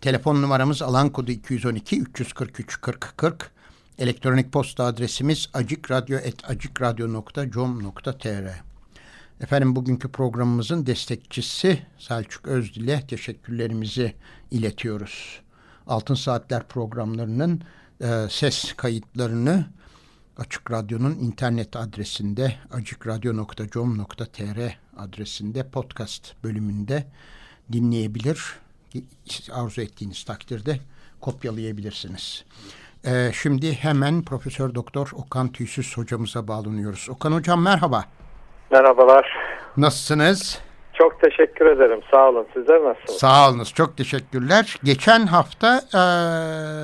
Telefon numaramız alan kodu 212 343 40 40. Elektronik posta adresimiz acikradyo.com.tr Efendim bugünkü programımızın destekçisi Selçuk Özdil'e teşekkürlerimizi iletiyoruz. Altın Saatler programlarının e, ses kayıtlarını Açık Radyo'nun internet adresinde acikradyo.com.tr adresinde podcast bölümünde dinleyebilir. Arzu ettiğiniz takdirde kopyalayabilirsiniz. Ee, şimdi hemen Profesör Doktor Okan Tüysüz hocamıza bağlanıyoruz. Okan hocam merhaba. Merhabalar. Nasılsınız? Çok teşekkür ederim. Sağ olun. Sizler nasılsınız? Sağ olunuz. Çok teşekkürler. Geçen hafta e,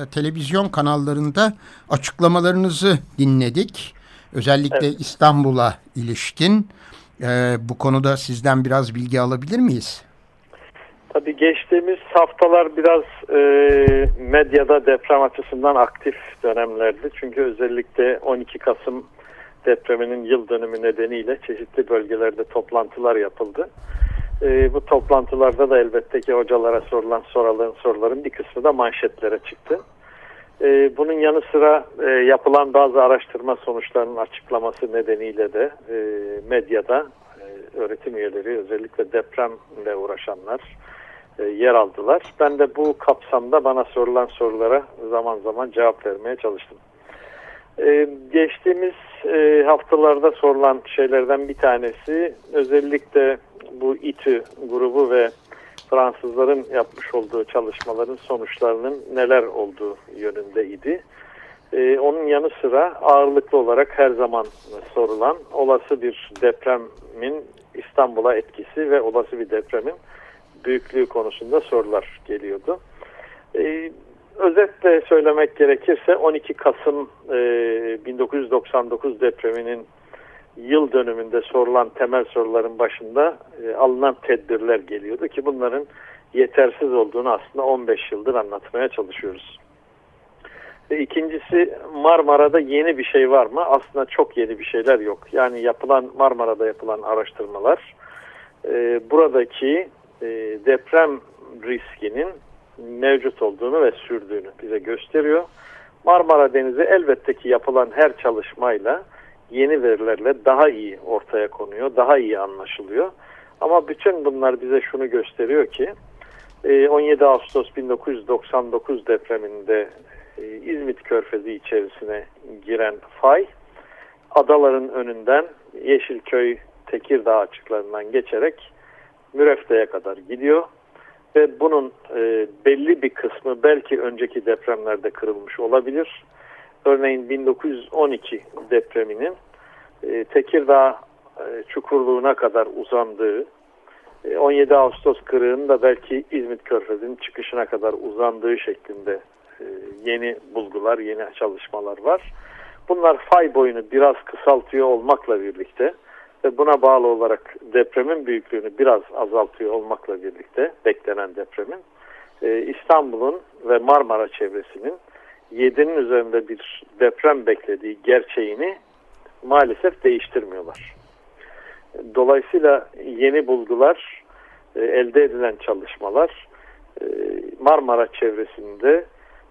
televizyon kanallarında açıklamalarınızı dinledik. Özellikle evet. İstanbul'a ilişkin. E, bu konuda sizden biraz bilgi alabilir miyiz? Tabii geçtiğimiz haftalar biraz e, medyada deprem açısından aktif dönemlerdi. Çünkü özellikle 12 Kasım depreminin yıl dönümü nedeniyle çeşitli bölgelerde toplantılar yapıldı. E, bu toplantılarda da elbette ki hocalara sorulan soruların, soruların bir kısmı da manşetlere çıktı. E, bunun yanı sıra e, yapılan bazı araştırma sonuçlarının açıklaması nedeniyle de e, medyada e, öğretim üyeleri özellikle depremle uğraşanlar yer aldılar. Ben de bu kapsamda bana sorulan sorulara zaman zaman cevap vermeye çalıştım. Ee, geçtiğimiz e, haftalarda sorulan şeylerden bir tanesi özellikle bu İTÜ grubu ve Fransızların yapmış olduğu çalışmaların sonuçlarının neler olduğu yönündeydi. Ee, onun yanı sıra ağırlıklı olarak her zaman sorulan olası bir depremin İstanbul'a etkisi ve olası bir depremin büyüklüğü konusunda sorular geliyordu. Ee, özetle söylemek gerekirse 12 Kasım e, 1999 depreminin yıl dönümünde sorulan temel soruların başında e, alınan tedbirler geliyordu ki bunların yetersiz olduğunu aslında 15 yıldır anlatmaya çalışıyoruz. E, ikincisi Marmara'da yeni bir şey var mı? Aslında çok yeni bir şeyler yok. Yani yapılan Marmara'da yapılan araştırmalar e, buradaki e, deprem riskinin mevcut olduğunu ve sürdüğünü bize gösteriyor. Marmara Denizi elbette ki yapılan her çalışmayla yeni verilerle daha iyi ortaya konuyor, daha iyi anlaşılıyor. Ama bütün bunlar bize şunu gösteriyor ki 17 Ağustos 1999 depreminde İzmit Körfezi içerisine giren fay adaların önünden Yeşilköy Tekirdağ açıklarından geçerek Mürefte'ye kadar gidiyor ve bunun e, belli bir kısmı belki önceki depremlerde kırılmış olabilir. Örneğin 1912 depreminin e, Tekirdağ e, çukurluğuna kadar uzandığı, e, 17 Ağustos kırığının da belki İzmit Körfezi'nin çıkışına kadar uzandığı şeklinde e, yeni bulgular, yeni çalışmalar var. Bunlar fay boyunu biraz kısaltıyor olmakla birlikte ve buna bağlı olarak depremin büyüklüğünü biraz azaltıyor olmakla birlikte beklenen depremin e, İstanbul'un ve Marmara çevresinin 7'nin üzerinde bir deprem beklediği gerçeğini maalesef değiştirmiyorlar. Dolayısıyla yeni bulgular, e, elde edilen çalışmalar e, Marmara çevresinde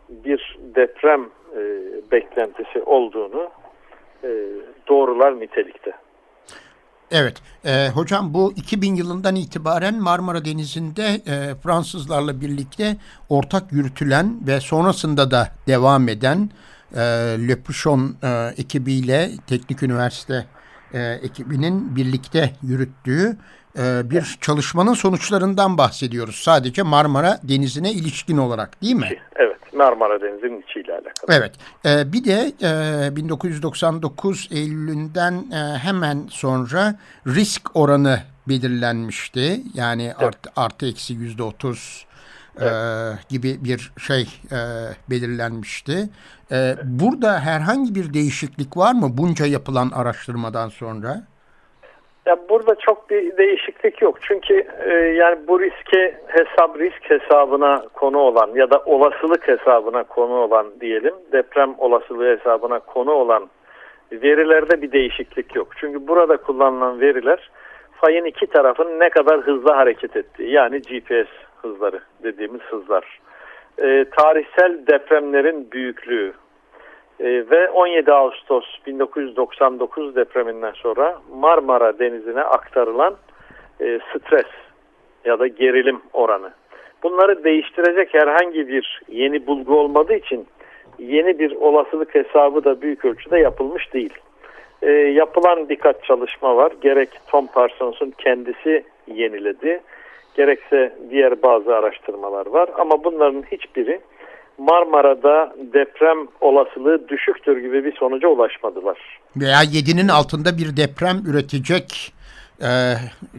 bir deprem e, beklentisi olduğunu doğrular nitelikte. Evet, e, hocam bu 2000 yılından itibaren Marmara Denizi'nde e, Fransızlarla birlikte ortak yürütülen ve sonrasında da devam eden e, Le Puchon e, ekibiyle Teknik Üniversite e, ekibinin birlikte yürüttüğü e, bir çalışmanın sonuçlarından bahsediyoruz. Sadece Marmara Denizi'ne ilişkin olarak değil mi? Evet. Marmara Denizi'nin içiyle alakalı. Evet. Ee, bir de e, 1999 Eylül'ünden e, hemen sonra risk oranı belirlenmişti. Yani evet. artı, artı eksi yüzde otuz e, gibi bir şey e, belirlenmişti. E, burada herhangi bir değişiklik var mı bunca yapılan araştırmadan sonra? Ya burada çok bir değişiklik yok. Çünkü e, yani bu riske hesap risk hesabına konu olan ya da olasılık hesabına konu olan diyelim deprem olasılığı hesabına konu olan verilerde bir değişiklik yok. Çünkü burada kullanılan veriler fayın iki tarafın ne kadar hızlı hareket ettiği yani GPS hızları dediğimiz hızlar. E, tarihsel depremlerin büyüklüğü e, ve 17 Ağustos 1999 depreminden sonra Marmara Denizi'ne aktarılan e, stres ya da gerilim oranı. Bunları değiştirecek herhangi bir yeni bulgu olmadığı için yeni bir olasılık hesabı da büyük ölçüde yapılmış değil. E, yapılan birkaç çalışma var. Gerek Tom Parsons'un kendisi yeniledi, gerekse diğer bazı araştırmalar var. Ama bunların hiçbiri Marmara'da deprem olasılığı düşüktür gibi bir sonuca ulaşmadılar. Veya 7'nin altında bir deprem üretecek e,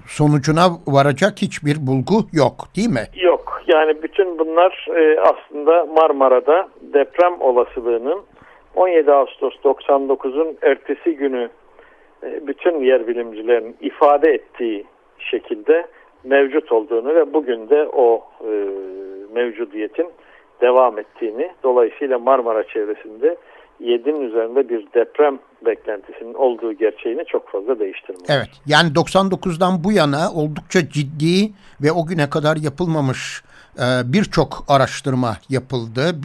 sonucuna varacak hiçbir bulgu yok değil mi? Yok. Yani bütün bunlar e, aslında Marmara'da deprem olasılığının 17 Ağustos 99'un ertesi günü e, bütün yer bilimcilerin ifade ettiği şekilde mevcut olduğunu ve bugün de o e, mevcudiyetin devam ettiğini dolayısıyla Marmara çevresinde 7'nin üzerinde bir deprem beklentisinin olduğu gerçeğini çok fazla değiştirmiyor. Evet yani 99'dan bu yana oldukça ciddi ve o güne kadar yapılmamış e, birçok araştırma yapıldı.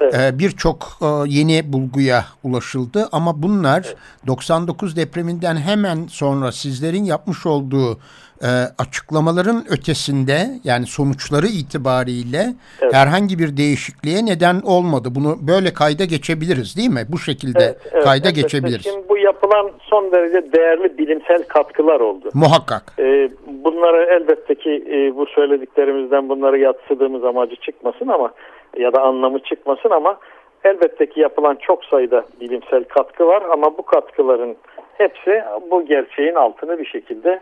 Evet. E, birçok e, yeni bulguya ulaşıldı ama bunlar evet. 99 depreminden hemen sonra sizlerin yapmış olduğu e, açıklamaların ötesinde yani sonuçları itibariyle evet. herhangi bir değişikliğe neden olmadı. Bunu böyle kayda geçebiliriz değil mi? Bu şekilde evet, evet, kayda evet, geçebiliriz. Şimdi bu yapılan son derece değerli bilimsel katkılar oldu. Muhakkak. Ee, bunları elbette ki e, bu söylediklerimizden bunları yatsıdığımız amacı çıkmasın ama ya da anlamı çıkmasın ama elbette ki yapılan çok sayıda bilimsel katkı var ama bu katkıların hepsi bu gerçeğin altını bir şekilde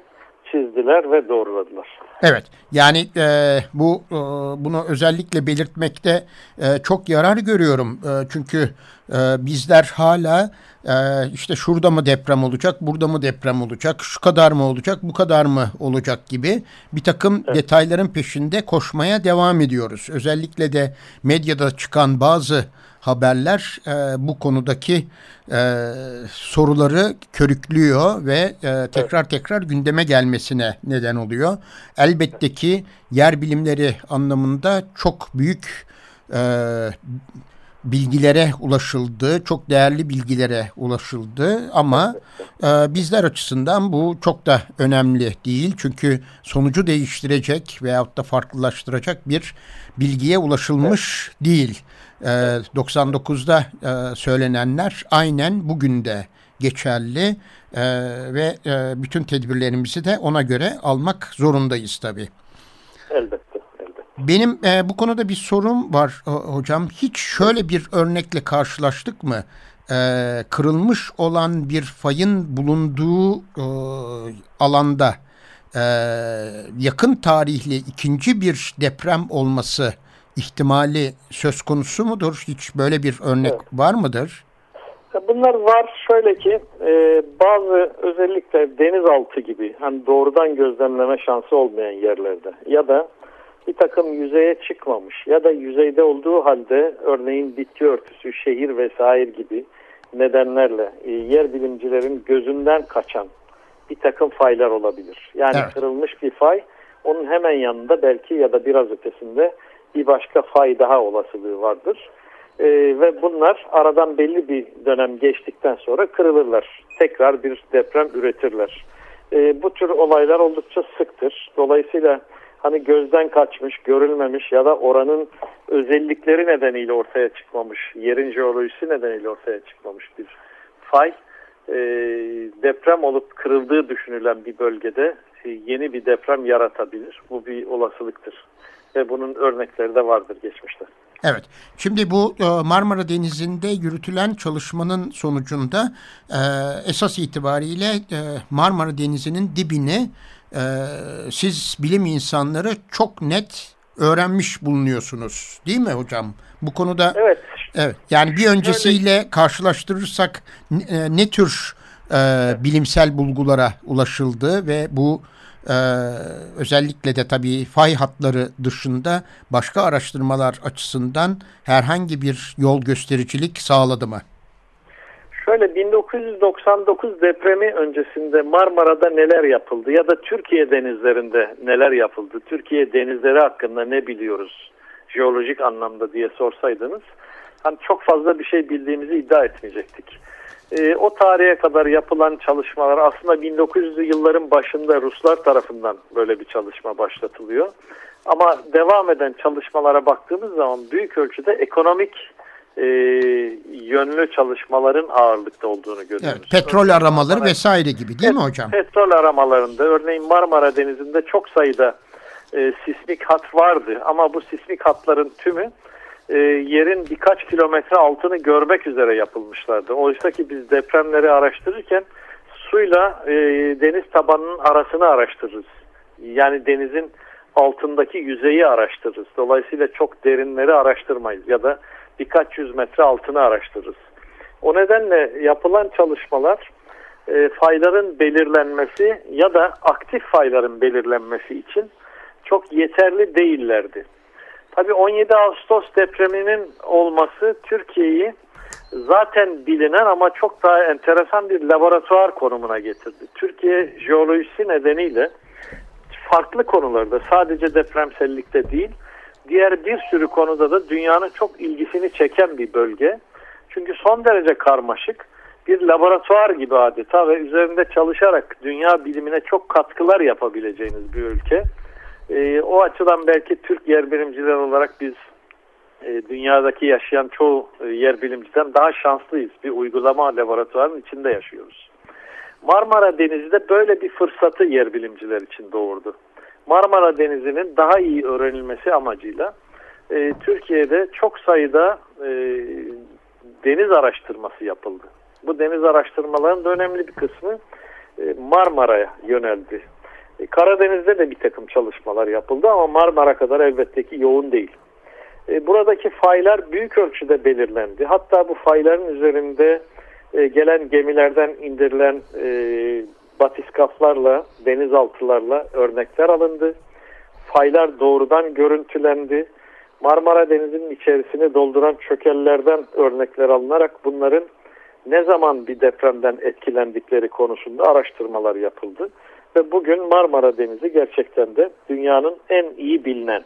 çizdiler ve doğruladılar. Evet yani e, bu e, bunu özellikle belirtmekte e, çok yarar görüyorum. E, çünkü e, bizler hala e, işte şurada mı deprem olacak, burada mı deprem olacak, şu kadar mı olacak, bu kadar mı olacak gibi bir takım evet. detayların peşinde koşmaya devam ediyoruz. Özellikle de medyada çıkan bazı haberler e, bu konudaki e, soruları körüklüyor ve e, tekrar tekrar gündeme gelmesine neden oluyor. Elbette ki yer bilimleri anlamında çok büyük e, bilgilere ulaşıldı, çok değerli bilgilere ulaşıldı ama e, bizler açısından bu çok da önemli değil. Çünkü sonucu değiştirecek veyahut da farklılaştıracak bir bilgiye ulaşılmış değil. E, 99'da e, söylenenler aynen bugün de geçerli e, ve e, bütün tedbirlerimizi de ona göre almak zorundayız tabii. Elbette. Benim e, bu konuda bir sorum var hocam. Hiç şöyle bir örnekle karşılaştık mı? E, kırılmış olan bir fayın bulunduğu e, alanda e, yakın tarihli ikinci bir deprem olması ihtimali söz konusu mudur? Hiç böyle bir örnek evet. var mıdır? Bunlar var şöyle ki e, bazı özellikle denizaltı gibi hani doğrudan gözlemleme şansı olmayan yerlerde ya da bir takım yüzeye çıkmamış ya da yüzeyde olduğu halde örneğin bitki örtüsü, şehir vesaire gibi nedenlerle e, yer bilimcilerin gözünden kaçan bir takım faylar olabilir. Yani evet. kırılmış bir fay onun hemen yanında belki ya da biraz ötesinde bir başka fay daha olasılığı vardır. Ee, ve bunlar aradan belli bir dönem geçtikten sonra kırılırlar. Tekrar bir deprem üretirler. Ee, bu tür olaylar oldukça sıktır. Dolayısıyla hani gözden kaçmış, görülmemiş ya da oranın özellikleri nedeniyle ortaya çıkmamış, yerin jeolojisi nedeniyle ortaya çıkmamış bir fay e, deprem olup kırıldığı düşünülen bir bölgede e, yeni bir deprem yaratabilir. Bu bir olasılıktır ve bunun örnekleri de vardır geçmişte. Evet. Şimdi bu e, Marmara Denizi'nde yürütülen çalışmanın sonucunda e, esas itibariyle Marmara Denizi'nin dibini e, siz bilim insanları çok net öğrenmiş bulunuyorsunuz değil mi hocam? Bu konuda evet. Evet. Yani bir öncesiyle karşılaştırırsak ne, tür e, bilimsel bulgulara ulaşıldı ve bu e, özellikle de tabii fay hatları dışında başka araştırmalar açısından herhangi bir yol göstericilik sağladı mı? Şöyle 1999 depremi öncesinde Marmara'da neler yapıldı ya da Türkiye denizlerinde neler yapıldı? Türkiye denizleri hakkında ne biliyoruz? Jeolojik anlamda diye sorsaydınız hani çok fazla bir şey bildiğimizi iddia etmeyecektik. E, o tarihe kadar yapılan çalışmalar aslında 1900'lü yılların başında Ruslar tarafından böyle bir çalışma başlatılıyor. Ama devam eden çalışmalara baktığımız zaman büyük ölçüde ekonomik e, yönlü çalışmaların ağırlıkta olduğunu görüyoruz. Evet, petrol aramaları vesaire gibi değil mi hocam? Petrol aramalarında örneğin Marmara Denizi'nde çok sayıda e, sismik hat vardı ama bu sismik hatların tümü e, yerin birkaç kilometre altını görmek üzere yapılmışlardı. Oysa ki biz depremleri araştırırken suyla e, deniz tabanının arasını araştırırız. Yani denizin altındaki yüzeyi araştırırız. Dolayısıyla çok derinleri araştırmayız ya da birkaç yüz metre altını araştırırız. O nedenle yapılan çalışmalar e, fayların belirlenmesi ya da aktif fayların belirlenmesi için çok yeterli değillerdi. Tabii 17 Ağustos depreminin olması Türkiye'yi zaten bilinen ama çok daha enteresan bir laboratuvar konumuna getirdi. Türkiye jeolojisi nedeniyle farklı konularda sadece depremsellikte değil diğer bir sürü konuda da dünyanın çok ilgisini çeken bir bölge. Çünkü son derece karmaşık bir laboratuvar gibi adeta ve üzerinde çalışarak dünya bilimine çok katkılar yapabileceğiniz bir ülke. E, o açıdan belki Türk yer bilimciler olarak biz e, dünyadaki yaşayan çoğu e, yer bilimciden daha şanslıyız. Bir uygulama laboratuvarının içinde yaşıyoruz. Marmara Denizi de böyle bir fırsatı yer bilimciler için doğurdu. Marmara Denizi'nin daha iyi öğrenilmesi amacıyla e, Türkiye'de çok sayıda e, deniz araştırması yapıldı. Bu deniz araştırmalarının önemli bir kısmı e, Marmara'ya yöneldi. E, Karadeniz'de de bir takım çalışmalar yapıldı ama Marmara kadar elbette ki yoğun değil. E, buradaki faylar büyük ölçüde belirlendi. Hatta bu fayların üzerinde e, gelen gemilerden indirilen batiskaflarla, denizaltılarla örnekler alındı. Faylar doğrudan görüntülendi. Marmara Denizi'nin içerisini dolduran çökellerden örnekler alınarak bunların ne zaman bir depremden etkilendikleri konusunda araştırmalar yapıldı. Ve bugün Marmara Denizi gerçekten de dünyanın en iyi bilinen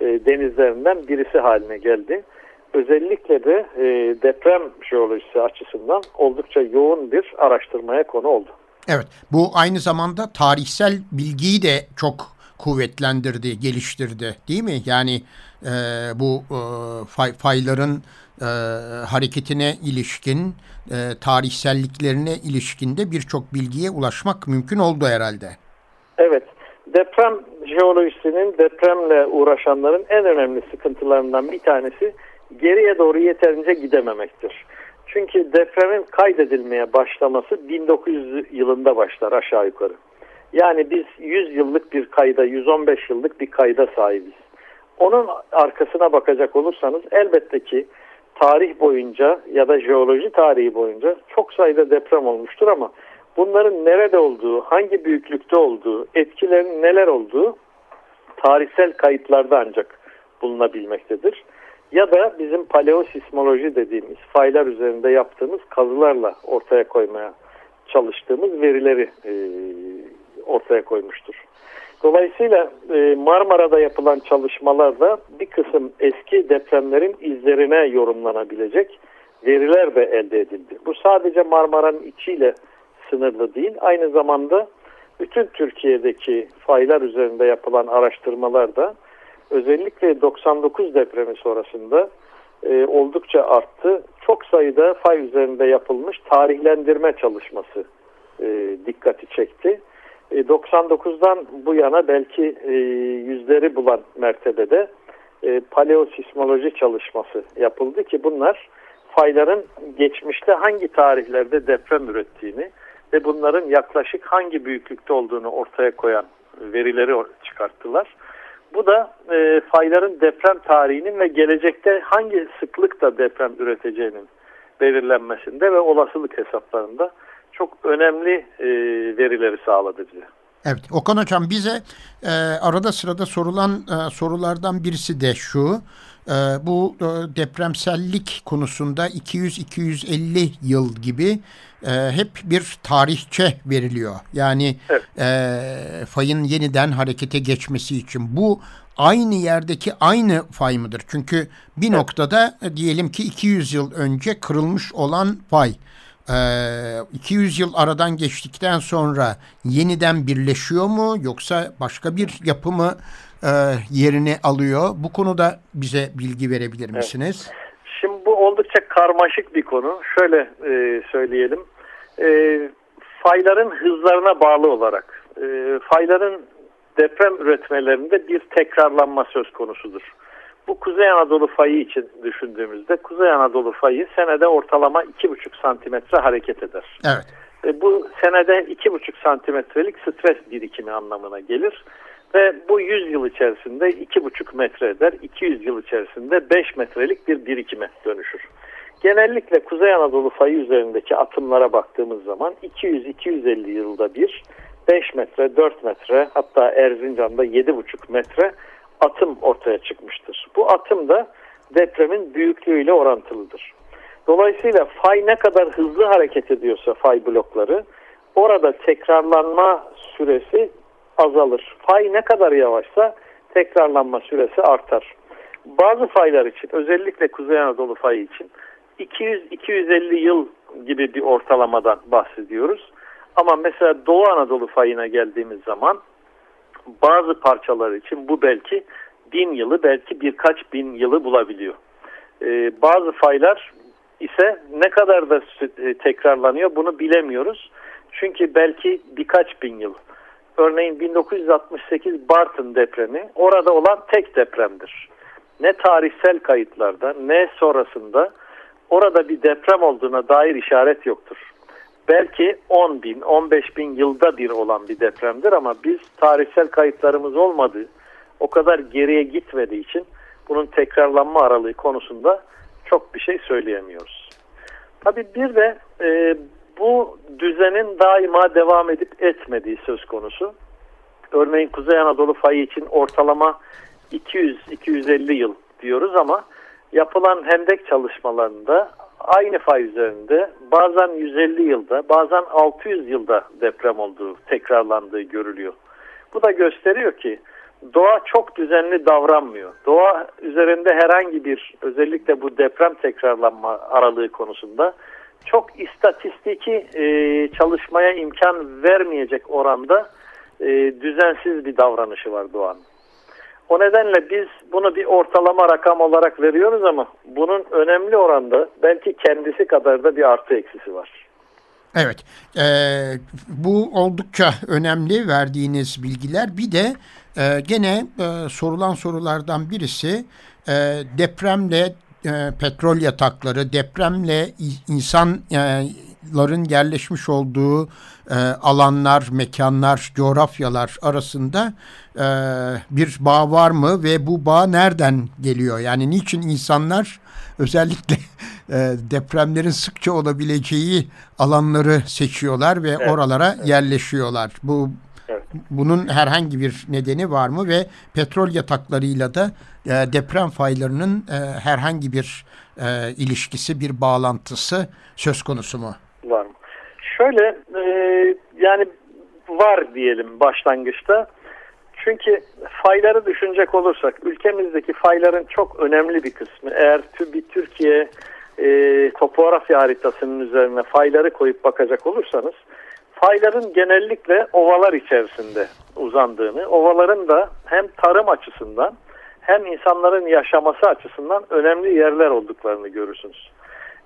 e, denizlerinden birisi haline geldi. Özellikle de e, deprem jeolojisi açısından oldukça yoğun bir araştırmaya konu oldu. Evet, bu aynı zamanda tarihsel bilgiyi de çok kuvvetlendirdi, geliştirdi değil mi? Yani e, bu e, fay, fayların e, hareketine ilişkin, e, tarihselliklerine ilişkinde birçok bilgiye ulaşmak mümkün oldu herhalde. Evet, deprem jeolojisinin depremle uğraşanların en önemli sıkıntılarından bir tanesi geriye doğru yeterince gidememektir. Çünkü depremin kaydedilmeye başlaması 1900 yılında başlar aşağı yukarı. Yani biz 100 yıllık bir kayda, 115 yıllık bir kayda sahibiz. Onun arkasına bakacak olursanız elbette ki tarih boyunca ya da jeoloji tarihi boyunca çok sayıda deprem olmuştur ama bunların nerede olduğu, hangi büyüklükte olduğu, etkilerin neler olduğu tarihsel kayıtlarda ancak bulunabilmektedir. Ya da bizim paleosismoloji dediğimiz faylar üzerinde yaptığımız kazılarla ortaya koymaya çalıştığımız verileri e, ortaya koymuştur. Dolayısıyla e, Marmara'da yapılan çalışmalarda bir kısım eski depremlerin izlerine yorumlanabilecek veriler de elde edildi. Bu sadece Marmara'nın içiyle sınırlı değil. Aynı zamanda bütün Türkiye'deki faylar üzerinde yapılan araştırmalarda özellikle 99 depremi sonrasında e, oldukça arttı. Çok sayıda fay üzerinde yapılmış tarihlendirme çalışması e, dikkati çekti. 99'dan e, bu yana belki e, yüzleri bulan mertebede e, paleosismoloji çalışması yapıldı ki bunlar fayların geçmişte hangi tarihlerde deprem ürettiğini ve bunların yaklaşık hangi büyüklükte olduğunu ortaya koyan verileri çıkarttılar. Bu da e, fayların deprem tarihinin ve gelecekte hangi sıklıkta deprem üreteceğinin belirlenmesinde ve olasılık hesaplarında çok önemli e, verileri sağladı bize. Evet Okan Hocam bize e, arada sırada sorulan e, sorulardan birisi de şu. E, bu e, depremsellik konusunda 200-250 yıl gibi e, hep bir tarihçe veriliyor. Yani evet. e, fayın yeniden harekete geçmesi için bu aynı yerdeki aynı fay mıdır? Çünkü bir evet. noktada e, diyelim ki 200 yıl önce kırılmış olan fay. 200 yıl aradan geçtikten sonra yeniden birleşiyor mu yoksa başka bir yapımı yerini alıyor? Bu konuda bize bilgi verebilir misiniz? Evet. Şimdi bu oldukça karmaşık bir konu. Şöyle e, söyleyelim. E, fayların hızlarına bağlı olarak e, fayların deprem üretmelerinde bir tekrarlanma söz konusudur. Bu Kuzey Anadolu fayı için düşündüğümüzde Kuzey Anadolu fayı senede ortalama 2,5 santimetre hareket eder. Evet. E, bu senede 2,5 santimetrelik stres birikimi anlamına gelir. Ve bu 100 yıl içerisinde 2,5 metre eder. 200 yıl içerisinde 5 metrelik bir birikime dönüşür. Genellikle Kuzey Anadolu fayı üzerindeki atımlara baktığımız zaman 200-250 yılda bir 5 metre, 4 metre hatta Erzincan'da 7,5 metre atım ortaya çıkmıştır. Bu atım da depremin büyüklüğüyle orantılıdır. Dolayısıyla fay ne kadar hızlı hareket ediyorsa fay blokları orada tekrarlanma süresi azalır. Fay ne kadar yavaşsa tekrarlanma süresi artar. Bazı faylar için özellikle Kuzey Anadolu fayı için 200-250 yıl gibi bir ortalamadan bahsediyoruz. Ama mesela Doğu Anadolu fayına geldiğimiz zaman bazı parçalar için bu belki bin yılı belki birkaç bin yılı bulabiliyor. Ee, bazı faylar ise ne kadar da e, tekrarlanıyor bunu bilemiyoruz. Çünkü belki birkaç bin yıl. Örneğin 1968 Bartın depremi orada olan tek depremdir. Ne tarihsel kayıtlarda ne sonrasında orada bir deprem olduğuna dair işaret yoktur. Belki 10 bin, 15 bin yılda bir olan bir depremdir ama biz tarihsel kayıtlarımız olmadığı, o kadar geriye gitmediği için bunun tekrarlanma aralığı konusunda çok bir şey söyleyemiyoruz. Tabii bir de e, bu düzenin daima devam edip etmediği söz konusu. Örneğin Kuzey Anadolu fayı için ortalama 200-250 yıl diyoruz ama yapılan hendek çalışmalarında aynı fay üzerinde bazen 150 yılda bazen 600 yılda deprem olduğu tekrarlandığı görülüyor. Bu da gösteriyor ki doğa çok düzenli davranmıyor. Doğa üzerinde herhangi bir özellikle bu deprem tekrarlanma aralığı konusunda çok istatistiki e, çalışmaya imkan vermeyecek oranda e, düzensiz bir davranışı var doğanın. O nedenle biz bunu bir ortalama rakam olarak veriyoruz ama bunun önemli oranda belki kendisi kadar da bir artı eksisi var. Evet, e, bu oldukça önemli verdiğiniz bilgiler. Bir de e, gene e, sorulan sorulardan birisi e, depremle e, petrol yatakları, depremle insanların yerleşmiş olduğu e, alanlar, mekanlar, coğrafyalar arasında e, bir bağ var mı ve bu bağ nereden geliyor? Yani niçin insanlar özellikle e, depremlerin sıkça olabileceği alanları seçiyorlar ve evet, oralara evet. yerleşiyorlar? Bu bunun herhangi bir nedeni var mı ve petrol yataklarıyla da e, deprem faylarının e, herhangi bir e, ilişkisi, bir bağlantısı söz konusu mu? Var mı? Şöyle e, yani var diyelim başlangıçta. Çünkü fayları düşünecek olursak ülkemizdeki fayların çok önemli bir kısmı eğer bir Türkiye e, topografya haritasının üzerine fayları koyup bakacak olursanız fayların genellikle ovalar içerisinde uzandığını, ovaların da hem tarım açısından hem insanların yaşaması açısından önemli yerler olduklarını görürsünüz.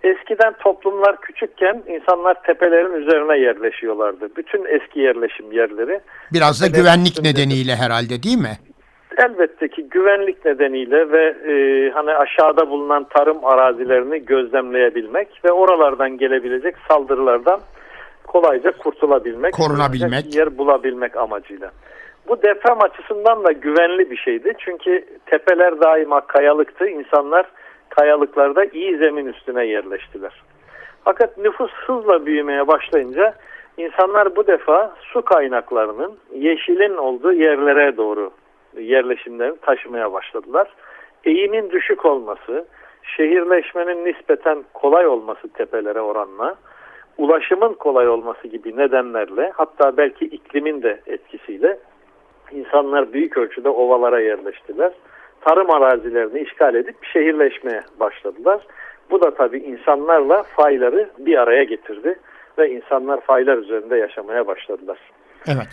Eskiden toplumlar küçükken insanlar tepelerin üzerine yerleşiyorlardı. Bütün eski yerleşim yerleri. Biraz da güvenlik nedeniyle herhalde değil mi? Elbette ki güvenlik nedeniyle ve e, hani aşağıda bulunan tarım arazilerini gözlemleyebilmek ve oralardan gelebilecek saldırılardan kolayca kurtulabilmek, korunabilmek, yer bulabilmek amacıyla. Bu deprem açısından da güvenli bir şeydi. Çünkü tepeler daima kayalıktı. İnsanlar kayalıklarda iyi zemin üstüne yerleştiler. Fakat nüfus hızla büyümeye başlayınca insanlar bu defa su kaynaklarının yeşilin olduğu yerlere doğru yerleşimlerini taşımaya başladılar. Eğimin düşük olması, şehirleşmenin nispeten kolay olması tepelere oranla, ulaşımın kolay olması gibi nedenlerle hatta belki iklimin de etkisiyle insanlar büyük ölçüde ovalara yerleştiler. Tarım arazilerini işgal edip şehirleşmeye başladılar. Bu da tabii insanlarla fayları bir araya getirdi ve insanlar faylar üzerinde yaşamaya başladılar. Evet.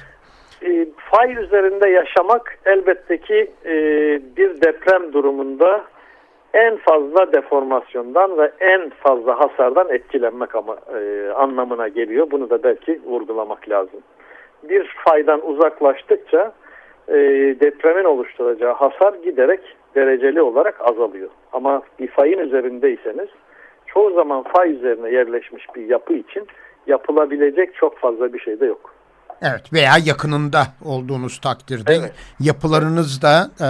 E, fay üzerinde yaşamak elbette ki e, bir deprem durumunda en fazla deformasyondan ve en fazla hasardan etkilenmek ama, e, anlamına geliyor. Bunu da belki vurgulamak lazım. Bir faydan uzaklaştıkça e, depremin oluşturacağı hasar giderek dereceli olarak azalıyor. Ama bir fayın üzerindeyseniz çoğu zaman fay üzerine yerleşmiş bir yapı için yapılabilecek çok fazla bir şey de yok. Evet veya yakınında olduğunuz takdirde Evet. yapılarınız da e,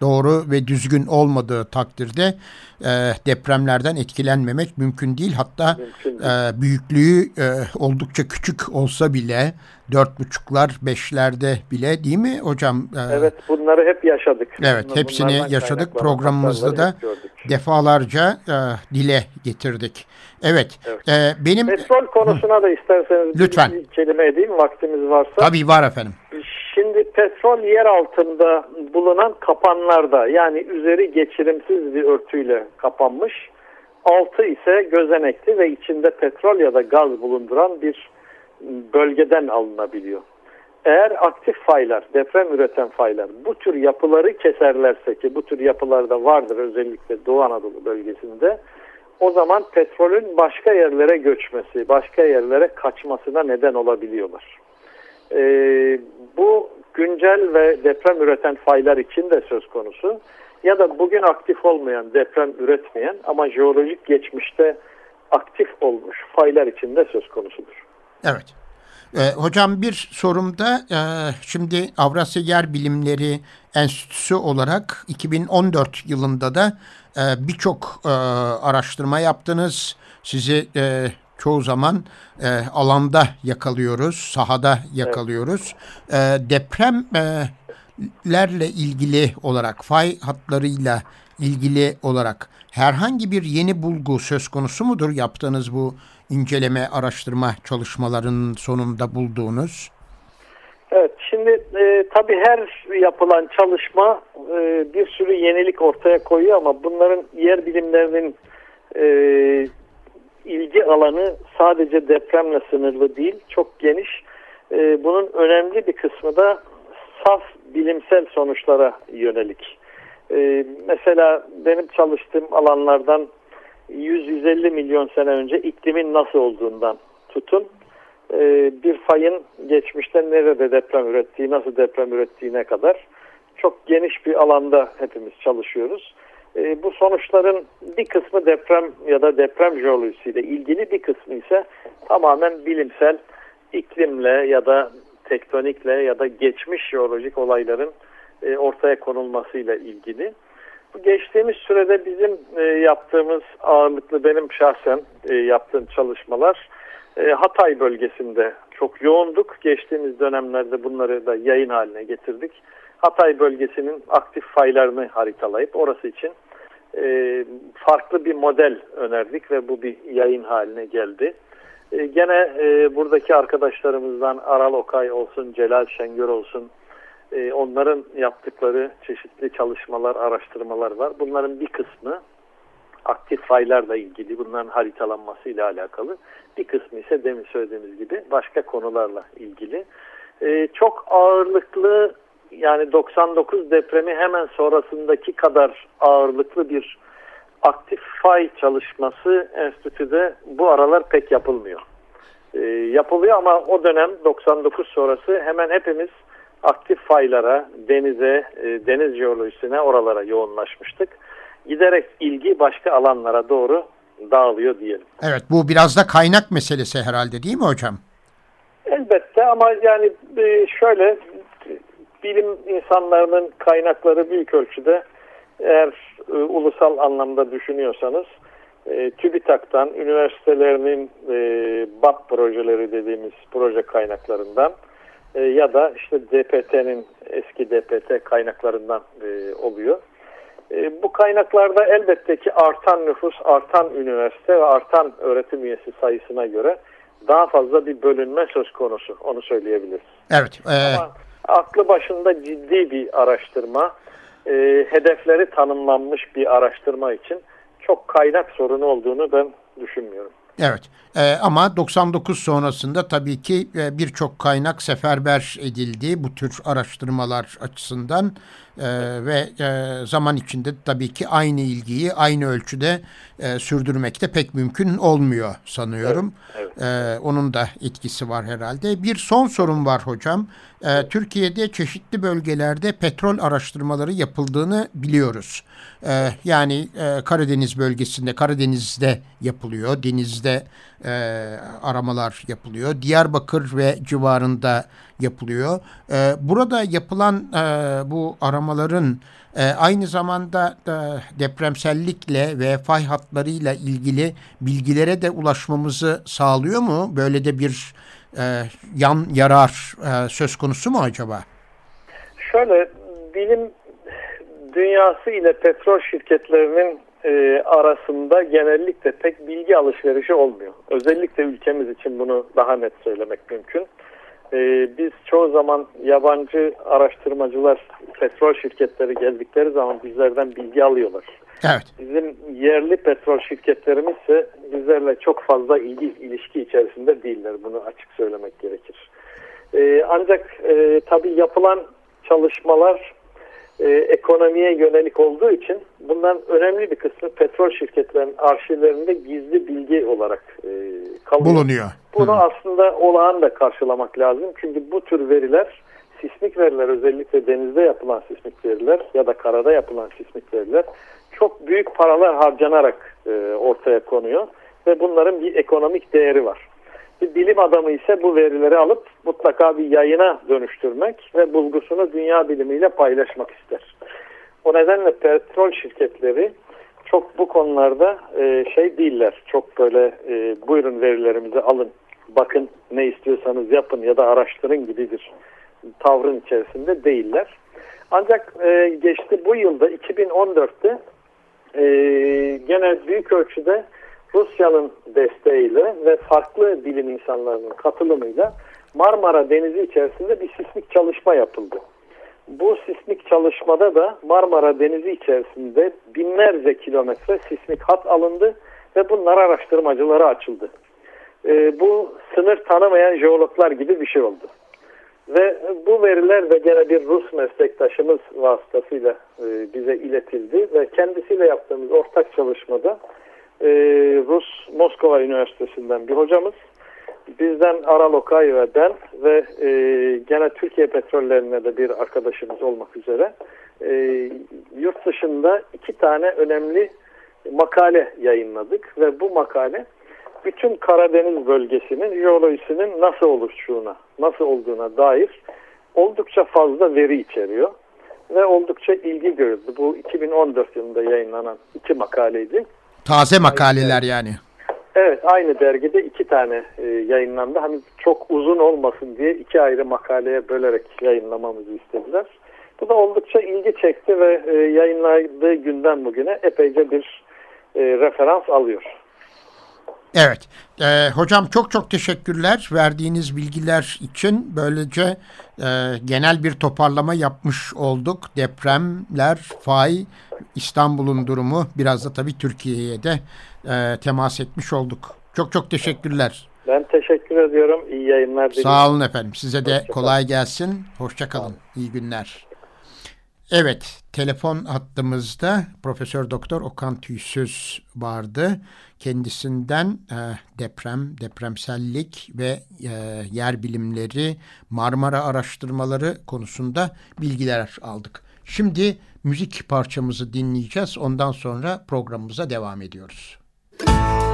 doğru ve düzgün olmadığı takdirde e, depremlerden etkilenmemek mümkün değil. Hatta Mümkün e, büyüklüğü e, oldukça küçük olsa bile dört buçuklar beşlerde bile değil mi hocam? E, Evet bunları hep yaşadık. Evet, Bunlar- hepsini yaşadık. Programımızda da. Defalarca e, dile getirdik. Evet, Evet. e, benim Petrol konusuna da isterseniz Lütfen. bir kelime edeyim vaktimiz varsa. tabii var efendim. Şimdi petrol yer altında bulunan kapanlarda yani üzeri geçirimsiz bir örtüyle kapanmış. Altı ise gözenekli ve içinde petrol ya da gaz bulunduran bir bölgeden alınabiliyor. Eğer aktif faylar, deprem üreten faylar bu tür yapıları keserlerse ki bu tür yapılarda vardır özellikle Doğu Anadolu bölgesinde o zaman petrolün başka yerlere göçmesi, başka yerlere kaçmasına neden olabiliyorlar. Ee, bu güncel ve deprem üreten faylar için de söz konusu. Ya da bugün aktif olmayan, deprem üretmeyen ama jeolojik geçmişte aktif olmuş faylar için de söz konusudur. Evet. Ee, hocam bir sorumda e, şimdi Avrasya Yer Bilimleri Enstitüsü olarak 2014 yılında da e, birçok e, araştırma yaptınız. Sizi e, çoğu zaman e, alanda yakalıyoruz, sahada yakalıyoruz. E, depremlerle ilgili olarak, fay hatlarıyla ilgili olarak herhangi bir yeni bulgu söz konusu mudur yaptığınız bu inceleme, araştırma çalışmalarının sonunda bulduğunuz? Evet, şimdi e, tabii her yapılan çalışma e, bir sürü yenilik ortaya koyuyor ama bunların yer bilimlerinin e, ilgi alanı sadece depremle sınırlı değil, çok geniş. E, bunun önemli bir kısmı da saf bilimsel sonuçlara yönelik. E, mesela benim çalıştığım alanlardan 100-150 milyon sene önce iklimin nasıl olduğundan tutun e, bir fayın geçmişte nerede deprem ürettiği, nasıl deprem ürettiğine kadar çok geniş bir alanda hepimiz çalışıyoruz. E, bu sonuçların bir kısmı deprem ya da deprem jeolojisiyle ilgili bir kısmı ise tamamen bilimsel iklimle ya da tektonikle ya da geçmiş jeolojik olayların e, ortaya konulmasıyla ilgili. Geçtiğimiz sürede bizim e, yaptığımız ağırlıklı benim şahsen e, yaptığım çalışmalar Hatay bölgesinde çok yoğunduk. Geçtiğimiz dönemlerde bunları da yayın haline getirdik. Hatay bölgesinin aktif faylarını haritalayıp orası için farklı bir model önerdik ve bu bir yayın haline geldi. E, gene buradaki arkadaşlarımızdan Aral Okay olsun, Celal Şengör olsun, e, onların yaptıkları çeşitli çalışmalar, araştırmalar var. Bunların bir kısmı aktif faylarla ilgili, bunların haritalanması ile alakalı. Bir kısmı ise demin söylediğimiz gibi başka konularla ilgili. E, çok ağırlıklı yani 99 depremi hemen sonrasındaki kadar ağırlıklı bir aktif fay çalışması enstitüde bu aralar pek yapılmıyor. E, yapılıyor ama o dönem 99 sonrası hemen hepimiz aktif faylara, denize, e, deniz jeolojisine oralara yoğunlaşmıştık. Giderek ilgi başka alanlara doğru dağılıyor diyelim. Evet bu biraz da kaynak meselesi herhalde değil mi hocam? Elbette ama yani e, şöyle bilim insanlarının kaynakları büyük ölçüde eğer e, ulusal anlamda düşünüyorsanız e, TÜBİTAK'tan, üniversitelerinin e, BAP projeleri dediğimiz proje kaynaklarından e, ya da işte DPT'nin eski DPT kaynaklarından e, oluyor. E, bu kaynaklarda elbette ki artan nüfus, artan üniversite ve artan öğretim üyesi sayısına göre daha fazla bir bölünme söz konusu. Onu söyleyebiliriz. Evet. E... Ama aklı başında ciddi bir araştırma, e, hedefleri tanımlanmış bir araştırma için çok kaynak sorunu olduğunu ben düşünmüyorum. Evet. E, ama 99 sonrasında tabii ki e, birçok kaynak seferber edildi bu tür araştırmalar açısından e, ve e, zaman içinde tabii ki aynı ilgiyi aynı ölçüde e, sürdürmek de pek mümkün olmuyor sanıyorum. Evet, evet. E, onun da etkisi var herhalde. Bir son sorun var hocam. E, Türkiye'de çeşitli bölgelerde petrol araştırmaları yapıldığını biliyoruz. E, yani e, Karadeniz bölgesinde, Karadeniz'de yapılıyor, denizde e, aramalar yapılıyor. Diyarbakır ve civarında yapılıyor. E, burada yapılan e, bu aramaların e, aynı zamanda e, depremsellikle ve fay hatlarıyla ilgili bilgilere de ulaşmamızı sağlıyor mu? Böyle de bir e, yan yarar e, söz konusu mu acaba? Şöyle bilim dünyası ile petrol şirketlerinin e, arasında genellikle pek bilgi alışverişi olmuyor. Özellikle ülkemiz için bunu daha net söylemek mümkün. E, biz çoğu zaman yabancı araştırmacılar, petrol şirketleri geldikleri zaman bizlerden bilgi alıyorlar. Evet. Bizim yerli petrol şirketlerimiz ise bizlerle çok fazla ilgi ilişki içerisinde değiller. Bunu açık söylemek gerekir. E, ancak e, tabii yapılan çalışmalar e, ekonomiye yönelik olduğu için bundan önemli bir kısmı petrol şirketlerinin arşivlerinde gizli bilgi olarak e, kalıyor. Bulunuyor. Bunu Hı. aslında olağan da karşılamak lazım. Çünkü bu tür veriler sismik veriler özellikle denizde yapılan sismik veriler ya da karada yapılan sismik veriler çok büyük paralar harcanarak e, ortaya konuyor ve bunların bir ekonomik değeri var. Bir bilim adamı ise bu verileri alıp mutlaka bir yayına dönüştürmek ve bulgusunu dünya bilimiyle paylaşmak ister. O nedenle petrol şirketleri çok bu konularda e, şey değiller. Çok böyle e, buyurun verilerimizi alın, bakın ne istiyorsanız yapın ya da araştırın gibi bir tavrın içerisinde değiller. Ancak e, geçti bu yılda 2014'te e, gene büyük ölçüde Rusya'nın desteğiyle ve farklı bilim insanlarının katılımıyla Marmara Denizi içerisinde bir sismik çalışma yapıldı. Bu sismik çalışmada da Marmara Denizi içerisinde binlerce kilometre sismik hat alındı ve bunlar araştırmacılara açıldı. E, bu sınır tanımayan jeologlar gibi bir şey oldu. Ve bu veriler de gene bir Rus meslektaşımız vasıtasıyla e, bize iletildi ve kendisiyle yaptığımız ortak çalışmada e, Rus Moskova Üniversitesi'nden bir hocamız bizden Aral Okay ve ben ve e, gene Türkiye petrollerine de bir arkadaşımız olmak üzere e, yurt dışında iki tane önemli makale yayınladık ve bu makale bütün Karadeniz bölgesinin jeolojisinin nasıl oluştuğuna, nasıl olduğuna dair oldukça fazla veri içeriyor ve oldukça ilgi gördü. Bu 2014 yılında yayınlanan iki makaleydi. Taze makaleler yani. Evet aynı dergide iki tane e, yayınlandı. Hani çok uzun olmasın diye iki ayrı makaleye bölerek yayınlamamızı istediler. Bu da oldukça ilgi çekti ve e, yayınladığı günden bugüne epeyce bir e, referans alıyor. Evet. E, hocam çok çok teşekkürler verdiğiniz bilgiler için. Böylece e, genel bir toparlama yapmış olduk. Depremler, fay, İstanbul'un durumu biraz da tabii Türkiye'ye de e, temas etmiş olduk. Çok çok teşekkürler. Ben teşekkür ediyorum. İyi yayınlar diliyorum. Sağ olun efendim. Size de Hoşça kolay gelsin. Hoşçakalın. İyi günler. Evet, telefon hattımızda Profesör Doktor Okan Tüysüz vardı. Kendisinden e, deprem, depremsellik ve e, yer bilimleri, Marmara araştırmaları konusunda bilgiler aldık. Şimdi müzik parçamızı dinleyeceğiz. Ondan sonra programımıza devam ediyoruz. Müzik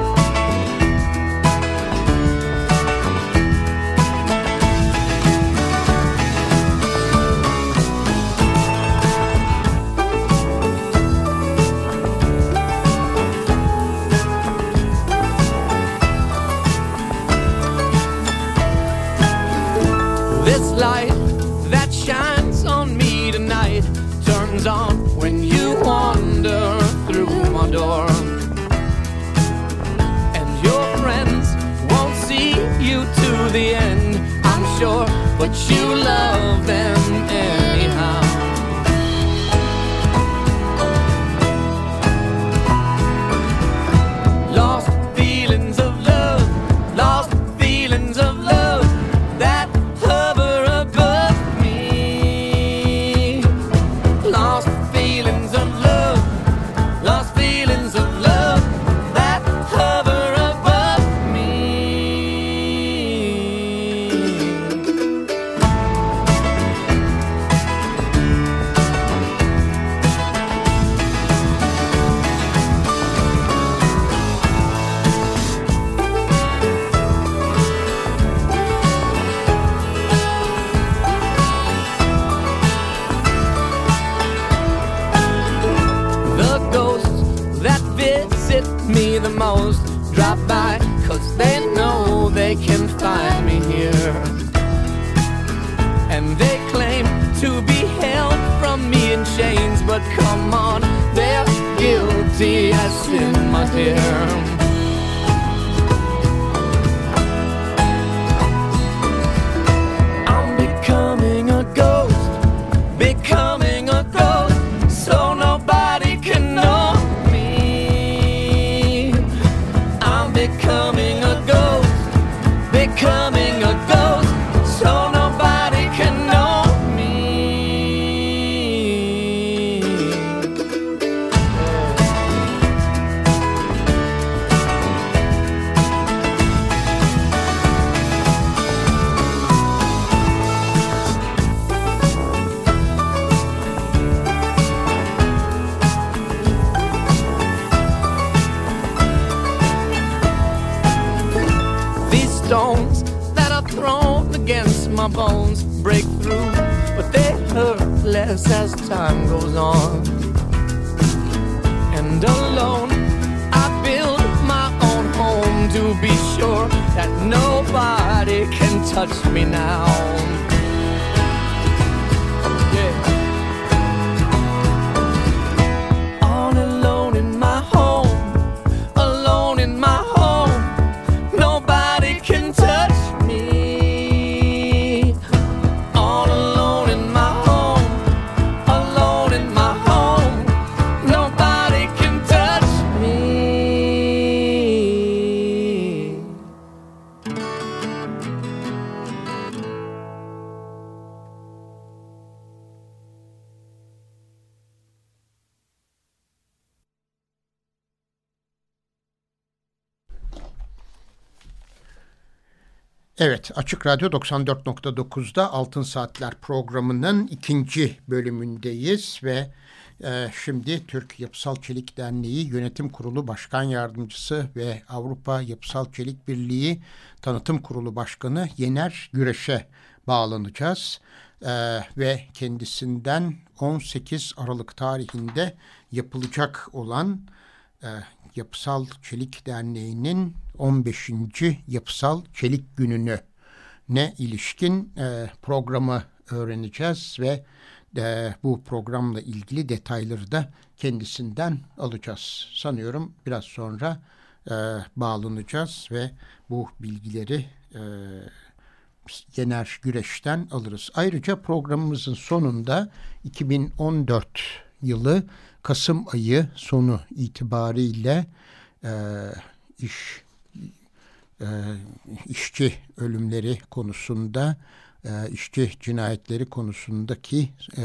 Açık Radyo 94.9'da Altın Saatler programının ikinci bölümündeyiz ve e, şimdi Türk Yapısal Çelik Derneği Yönetim Kurulu Başkan Yardımcısı ve Avrupa Yapısal Çelik Birliği Tanıtım Kurulu Başkanı Yener Güreş'e bağlanacağız. E, ve kendisinden 18 Aralık tarihinde yapılacak olan e, Yapısal Çelik Derneği'nin 15. Yapısal Çelik Günü'nü ne ilişkin e, programı öğreneceğiz ve e, bu programla ilgili detayları da kendisinden alacağız. Sanıyorum biraz sonra e, bağlanacağız ve bu bilgileri e, Yener Güreş'ten alırız. Ayrıca programımızın sonunda 2014 yılı Kasım ayı sonu itibariyle e, iş e, işçi ölümleri konusunda, e, işçi cinayetleri konusundaki e,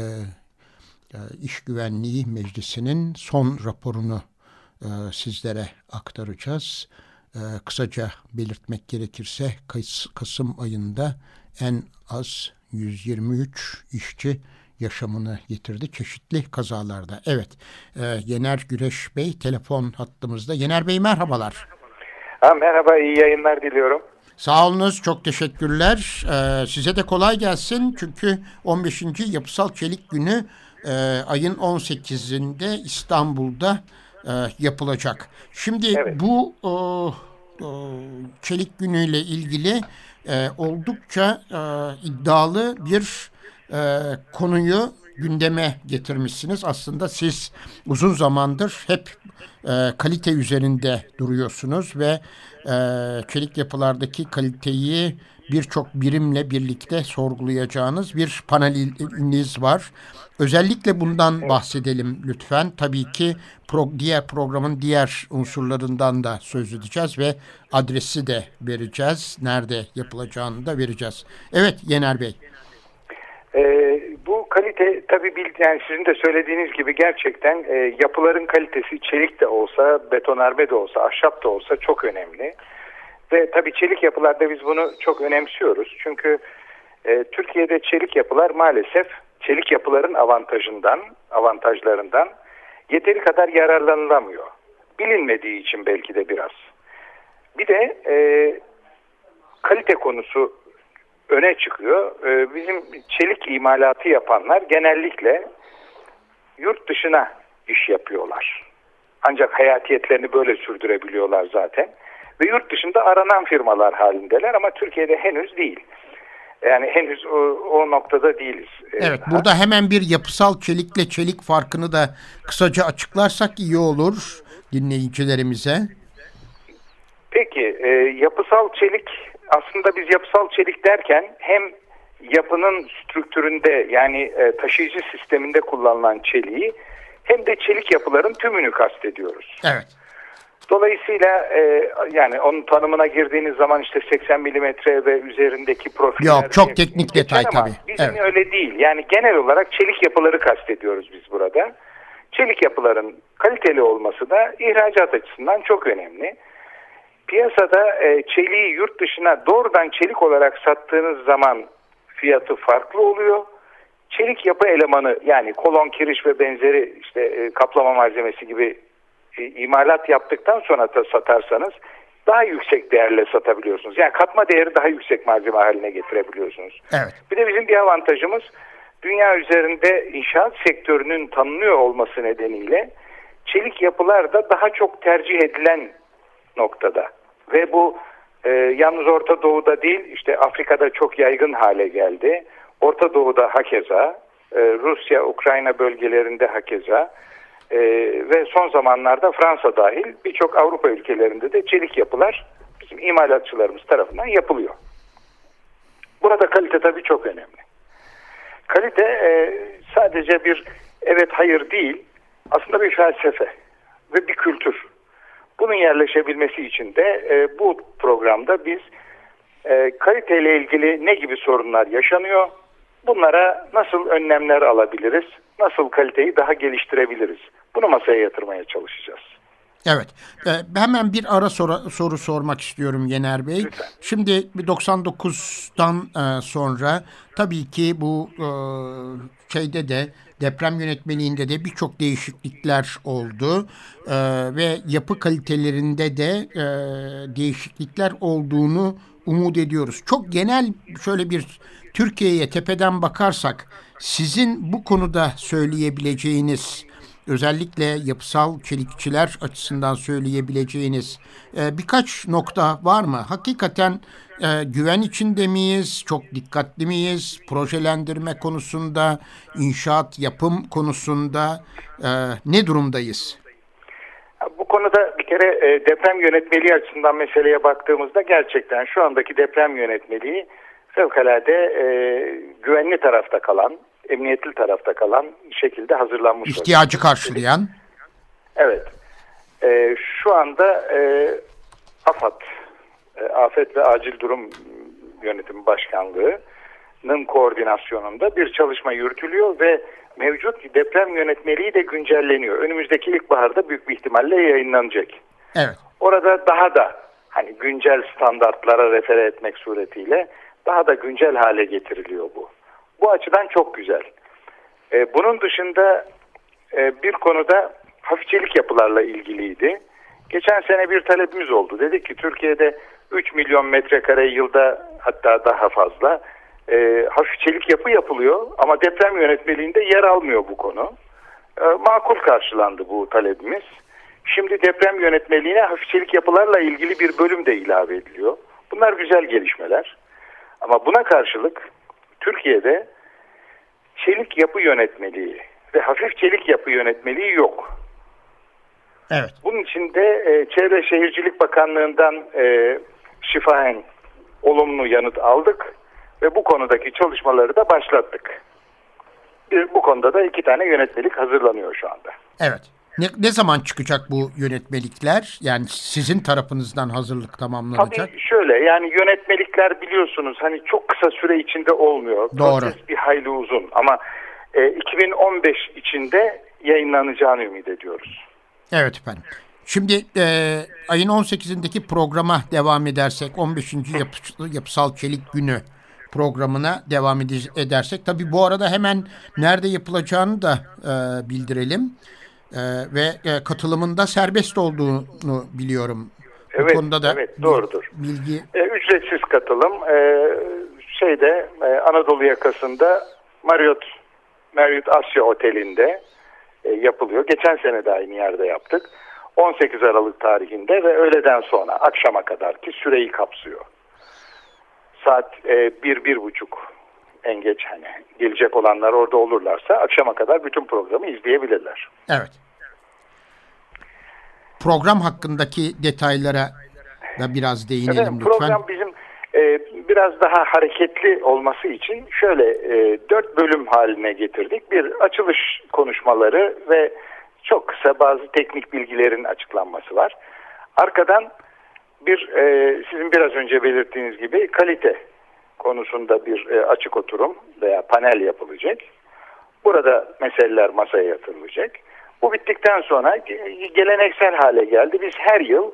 e, İş Güvenliği Meclisi'nin son raporunu e, sizlere aktaracağız. E, kısaca belirtmek gerekirse Kas Kasım ayında en az 123 işçi yaşamını yitirdi çeşitli kazalarda. Evet, e, Yener Güreş Bey telefon hattımızda. Yener Bey merhabalar. Ha, merhaba, iyi yayınlar diliyorum. Sağ olunuz, çok teşekkürler. Ee, size de kolay gelsin çünkü 15. Yapısal Çelik Günü e, ayın 18'inde İstanbul'da e, yapılacak. Şimdi Evet. bu o, o, Çelik Günü ile ilgili e, oldukça e, iddialı bir e, konuyu gündeme getirmişsiniz. Aslında siz uzun zamandır hep e, kalite üzerinde duruyorsunuz ve e, çelik yapılardaki kaliteyi birçok birimle birlikte sorgulayacağınız bir paneliniz var. Özellikle bundan bahsedelim lütfen. Tabii ki pro, diğer programın diğer unsurlarından da söz edeceğiz ve adresi de vereceğiz. Nerede yapılacağını da vereceğiz. Evet Yener Bey. Ee, bu kalite tabii bil, yani sizin de söylediğiniz gibi gerçekten e, yapıların kalitesi çelik de olsa, betonarme de olsa, ahşap da olsa çok önemli. Ve tabii çelik yapılarda biz bunu çok önemsiyoruz. Çünkü e, Türkiye'de çelik yapılar maalesef çelik yapıların avantajından, avantajlarından yeteri kadar yararlanılamıyor. Bilinmediği için belki de biraz. Bir de e, kalite konusu öne çıkıyor. E, bizim çelik imalatı yapanlar genellikle yurt dışına iş yapıyorlar. Ancak hayatiyetlerini böyle sürdürebiliyorlar zaten. Ve yurt dışında aranan firmalar halindeler ama Türkiye'de henüz değil. Yani henüz o, o noktada değiliz. Evet burada hemen bir yapısal çelikle çelik farkını da kısaca açıklarsak iyi olur dinleyicilerimize. Peki e, yapısal çelik aslında biz yapısal çelik derken hem yapının strüktüründe yani e, taşıyıcı sisteminde kullanılan çeliği hem de çelik yapıların tümünü kastediyoruz. Evet. Dolayısıyla e, yani onun tanımına girdiğiniz zaman işte 80 milimetre ve üzerindeki profiller... Yok çok teknik detay tabii. Bizim evet. öyle değil. Yani genel olarak çelik yapıları kastediyoruz biz burada. Çelik yapıların kaliteli olması da ihracat açısından çok önemli. Piyasada e, çeliği yurt dışına doğrudan çelik olarak sattığınız zaman fiyatı farklı oluyor. Çelik yapı elemanı yani kolon, kiriş ve benzeri işte e, kaplama malzemesi gibi e, imalat yaptıktan sonra da satarsanız daha yüksek değerle satabiliyorsunuz. Yani katma değeri daha yüksek malzeme haline getirebiliyorsunuz. Evet. Bir de bizim bir avantajımız dünya üzerinde inşaat sektörünün tanınıyor olması nedeniyle çelik yapılar da daha çok tercih edilen noktada. Ve bu e, yalnız Orta Doğu'da değil işte Afrika'da çok yaygın hale geldi. Orta Doğu'da hakeza, e, Rusya, Ukrayna bölgelerinde hakeza e, ve son zamanlarda Fransa dahil birçok Avrupa ülkelerinde de çelik yapılar bizim imalatçılarımız tarafından yapılıyor. Burada kalite tabii çok önemli. Kalite e, sadece bir evet hayır değil aslında bir felsefe ve bir kültür. Bunun yerleşebilmesi için de e, bu programda biz e, kaliteyle ilgili ne gibi sorunlar yaşanıyor, bunlara nasıl önlemler alabiliriz, nasıl kaliteyi daha geliştirebiliriz, bunu masaya yatırmaya çalışacağız. Evet. Ee, hemen bir ara soru, soru sormak istiyorum Yener Bey. Lütfen. Şimdi 99'dan e, sonra tabii ki bu e, şeyde de deprem yönetmeliğinde de birçok değişiklikler oldu e, ve yapı kalitelerinde de e, değişiklikler olduğunu umut ediyoruz. Çok genel şöyle bir Türkiye'ye tepeden bakarsak sizin bu konuda söyleyebileceğiniz özellikle yapısal çelikçiler açısından söyleyebileceğiniz e, birkaç nokta var mı? Hakikaten e, güven içinde miyiz? Çok dikkatli miyiz? Projelendirme konusunda, inşaat yapım konusunda e, ne durumdayız? Bu konuda bir kere e, deprem yönetmeliği açısından meseleye baktığımızda gerçekten şu andaki deprem yönetmeliği fevkalade e, güvenli tarafta kalan, emniyetli tarafta kalan şekilde hazırlanmış. İhtiyacı karşılayan. Evet. E, şu anda e, AFAD, e, Afet ve Acil Durum Yönetimi Başkanlığı'nın koordinasyonunda bir çalışma yürütülüyor ve mevcut deprem yönetmeliği de güncelleniyor. Önümüzdeki ilkbaharda büyük bir ihtimalle yayınlanacak. Evet. Orada daha da hani güncel standartlara refere etmek suretiyle daha da güncel hale getiriliyor bu. Bu açıdan çok güzel. Ee, bunun dışında e, bir konuda hafifçelik yapılarla ilgiliydi. Geçen sene bir talebimiz oldu. Dedik ki Türkiye'de 3 milyon metrekare yılda hatta daha fazla e, hafif çelik yapı yapılıyor ama deprem yönetmeliğinde yer almıyor bu konu. E, makul karşılandı bu talebimiz. Şimdi deprem yönetmeliğine hafif çelik yapılarla ilgili bir bölüm de ilave ediliyor. Bunlar güzel gelişmeler. Ama buna karşılık Türkiye'de çelik yapı yönetmeliği ve hafif çelik yapı yönetmeliği yok. Evet. Bunun için de e, Çevre Şehircilik Bakanlığı'ndan e, şifahen olumlu yanıt aldık ve bu konudaki çalışmaları da başlattık. Bir, bu konuda da iki tane yönetmelik hazırlanıyor şu anda. Evet. Ne, ne zaman çıkacak bu yönetmelikler? Yani sizin tarafınızdan hazırlık tamamlanacak. Tabii şöyle yani yönetmelikler biliyorsunuz hani çok kısa süre içinde olmuyor. Doğru. Proses bir hayli uzun ama e, 2015 içinde yayınlanacağını ümit ediyoruz. Evet efendim. Şimdi e, ayın 18'indeki programa devam edersek 15. Yapı- Yapısal Çelik Günü programına devam ede- edersek tabii bu arada hemen nerede yapılacağını da e, bildirelim. E, ve e, katılımında serbest olduğunu biliyorum. Bu Evet, konuda da evet, doğrudur. Bilgi E, ücretsiz katılım e, şeyde e, Anadolu yakasında Marriott Marriott Asya Oteli'nde e, yapılıyor. Geçen sene de aynı yerde yaptık. 18 Aralık tarihinde ve öğleden sonra akşama kadar ki süreyi kapsıyor. Saat e, bir, bir buçuk en geç hani gelecek olanlar orada olurlarsa akşama kadar bütün programı izleyebilirler. Evet. Program hakkındaki detaylara da biraz değinelim Efendim, lütfen. program bizim e, biraz daha hareketli olması için şöyle e, dört bölüm haline getirdik. Bir açılış konuşmaları ve çok kısa bazı teknik bilgilerin açıklanması var. Arkadan bir e, sizin biraz önce belirttiğiniz gibi kalite konusunda bir e, açık oturum veya panel yapılacak. Burada meseleler masaya yatırılacak. Bu bittikten sonra ge- geleneksel hale geldi. Biz her yıl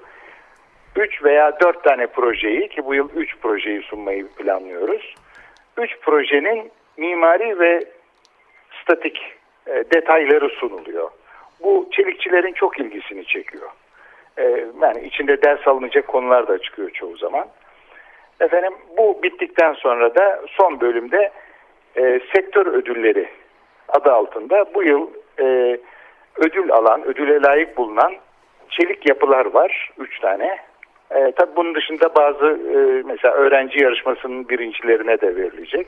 3 veya 4 tane projeyi ki bu yıl 3 projeyi sunmayı planlıyoruz. 3 projenin mimari ve statik e, detayları sunuluyor. Bu çelikçilerin çok ilgisini çekiyor. E, yani içinde ders alınacak konular da çıkıyor çoğu zaman. Efendim bu bittikten sonra da son bölümde e, sektör ödülleri adı altında bu yıl e, ödül alan, ödüle layık bulunan çelik yapılar var. Üç tane. E, tabii bunun dışında bazı e, mesela öğrenci yarışmasının birincilerine de verilecek.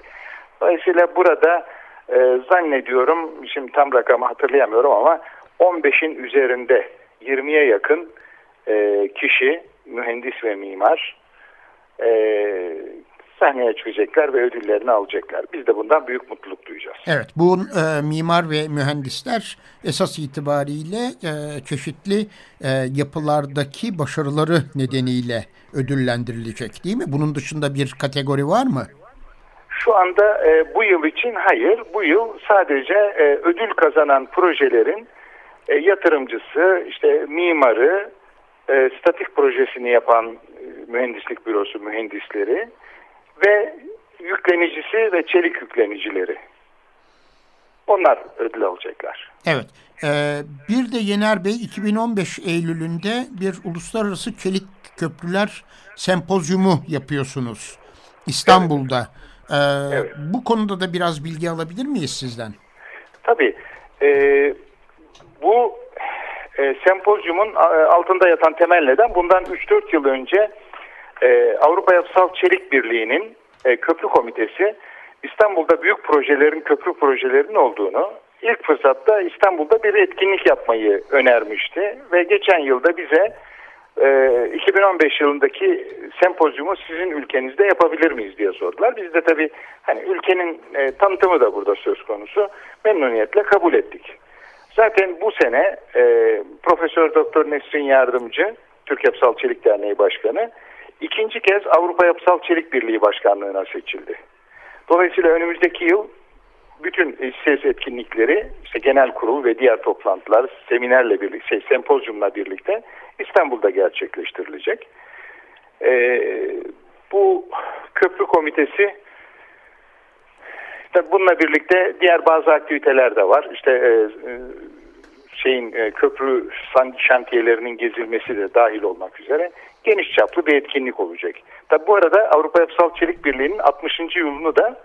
Dolayısıyla burada e, zannediyorum, şimdi tam rakamı hatırlayamıyorum ama 15'in üzerinde 20'ye yakın e, kişi, mühendis ve mimar e, sahneye çıkacaklar ve ödüllerini alacaklar. Biz de bundan büyük mutluluk duyacağız. Evet, bu e, mimar ve mühendisler esas itibariyle e, çeşitli e, yapılardaki başarıları nedeniyle ödüllendirilecek değil mi? Bunun dışında bir kategori var mı? Şu anda e, bu yıl için hayır. Bu yıl sadece e, ödül kazanan projelerin e, yatırımcısı, işte mimarı, e, statik projesini yapan e, mühendislik bürosu mühendisleri ve yüklenicisi ve çelik yüklenicileri. Onlar ödül alacaklar. Evet. E, bir de Yener Bey 2015 Eylül'ünde bir uluslararası çelik köprüler sempozyumu yapıyorsunuz İstanbul'da. E, Evet. Bu konuda da biraz bilgi alabilir miyiz sizden? Tabii. E, bu e, sempozyumun e, altında yatan temel neden bundan 3-4 yıl önce e, Avrupa Yapısal Çelik Birliği'nin e, köprü komitesi İstanbul'da büyük projelerin, köprü projelerinin olduğunu ilk fırsatta İstanbul'da bir etkinlik yapmayı önermişti ve geçen yılda bize e, 2015 yılındaki sempozyumu sizin ülkenizde yapabilir miyiz diye sordular. Biz de tabii hani ülkenin e, tanıtımı da burada söz konusu. Memnuniyetle kabul ettik. Zaten bu sene e, Profesör Doktor Nesrin Yardımcı, Türk Yapısal Çelik Derneği Başkanı, ikinci kez Avrupa Yapısal Çelik Birliği Başkanlığı'na seçildi. Dolayısıyla önümüzdeki yıl bütün ses etkinlikleri, işte genel kurul ve diğer toplantılar, seminerle birlikte, şey, sempozyumla birlikte İstanbul'da gerçekleştirilecek. Ee, bu köprü komitesi bununla birlikte diğer bazı aktiviteler de var. İşte e, e, şeyin e, köprü şantiyelerinin gezilmesi de dahil olmak üzere geniş çaplı bir etkinlik olacak. Tabii bu arada Avrupa Yapısal Çelik Birliği'nin 60. yılını da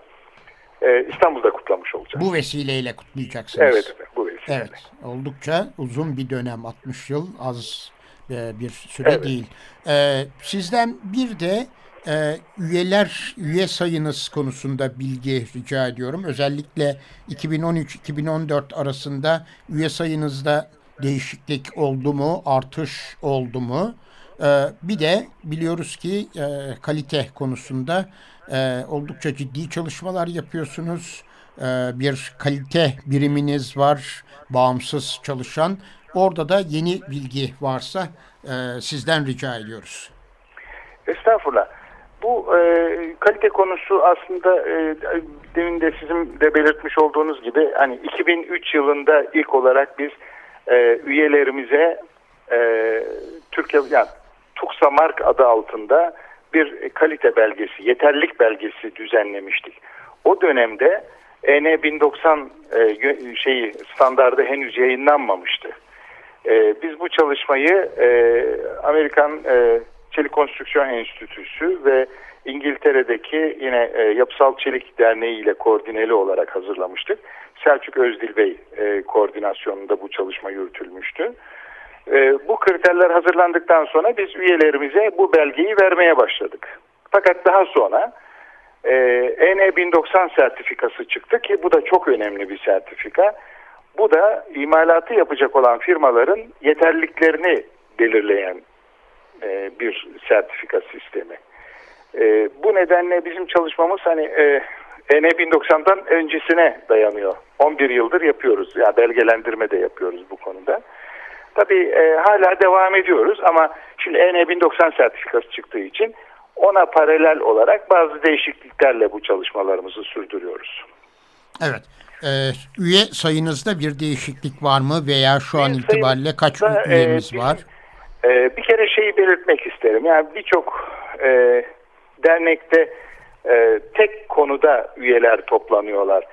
e, İstanbul'da kutlamış olacağız. Bu vesileyle kutlayacaksınız. Evet efendim, bu vesile. Evet, oldukça uzun bir dönem, 60 yıl az e, bir süre Evet. değil. E, sizden bir de e, üyeler, üye sayınız konusunda bilgi rica ediyorum. Özellikle 2013-2014 arasında üye sayınızda değişiklik oldu mu, artış oldu mu? E, bir de biliyoruz ki e, kalite konusunda e, oldukça ciddi çalışmalar yapıyorsunuz. E, bir kalite biriminiz var, bağımsız çalışan. Orada da yeni bilgi varsa sizden rica ediyoruz. Estağfurullah. Bu e, kalite konusu aslında e, demin de sizin de belirtmiş olduğunuz gibi hani 2003 yılında ilk olarak biz e, üyelerimize e, Türkiye yani Tuksa Mark adı altında bir kalite belgesi, yeterlilik belgesi düzenlemiştik. O dönemde EN 1090 e, şeyi standardı henüz yayınlanmamıştı. E, biz bu çalışmayı e, Amerikan Çelik Konstrüksiyon Enstitüsü ve İngiltere'deki yine Yapısal Çelik Derneği ile koordineli olarak hazırlamıştık. Selçuk Özdil Bey koordinasyonunda bu çalışma yürütülmüştü. E, bu kriterler hazırlandıktan sonra biz üyelerimize bu belgeyi vermeye başladık. Fakat daha sonra e, EN 1090 sertifikası çıktı ki bu da çok önemli bir sertifika. Bu da imalatı yapacak olan firmaların yeterliliklerini belirleyen e, bir sertifika sistemi. E, bu nedenle bizim çalışmamız hani e, EN 1090'dan öncesine dayanıyor. 11 yıldır yapıyoruz. Ya yani belgelendirme de yapıyoruz bu konuda. Tabii e, hala devam ediyoruz ama şimdi EN 1090 sertifikası çıktığı için ona paralel olarak bazı değişikliklerle bu çalışmalarımızı sürdürüyoruz. Evet. Ee, üye sayınızda bir değişiklik var mı veya şu an itibariyle kaç üyemiz e, var? E, bir kere şeyi belirtmek isterim. Yani birçok e, dernekte e, tek konuda üyeler toplanıyorlar.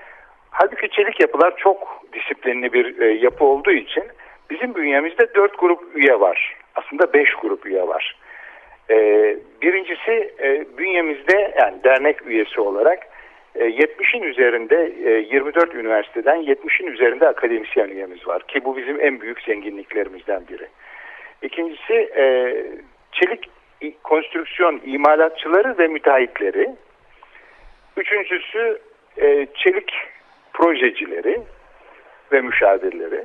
Halbuki çelik yapılar çok disiplinli bir e, yapı olduğu için bizim bünyemizde dört grup üye var. Aslında beş grup üye var. E, birincisi e, bünyemizde yani dernek üyesi olarak 70'in e, üzerinde 24 e, üniversiteden 70'in üzerinde akademisyen üyemiz var ki bu bizim en büyük zenginliklerimizden biri. İkincisi e, çelik konstrüksiyon imalatçıları ve müteahhitleri. Üçüncüsü çelik projecileri ve müşavirleri.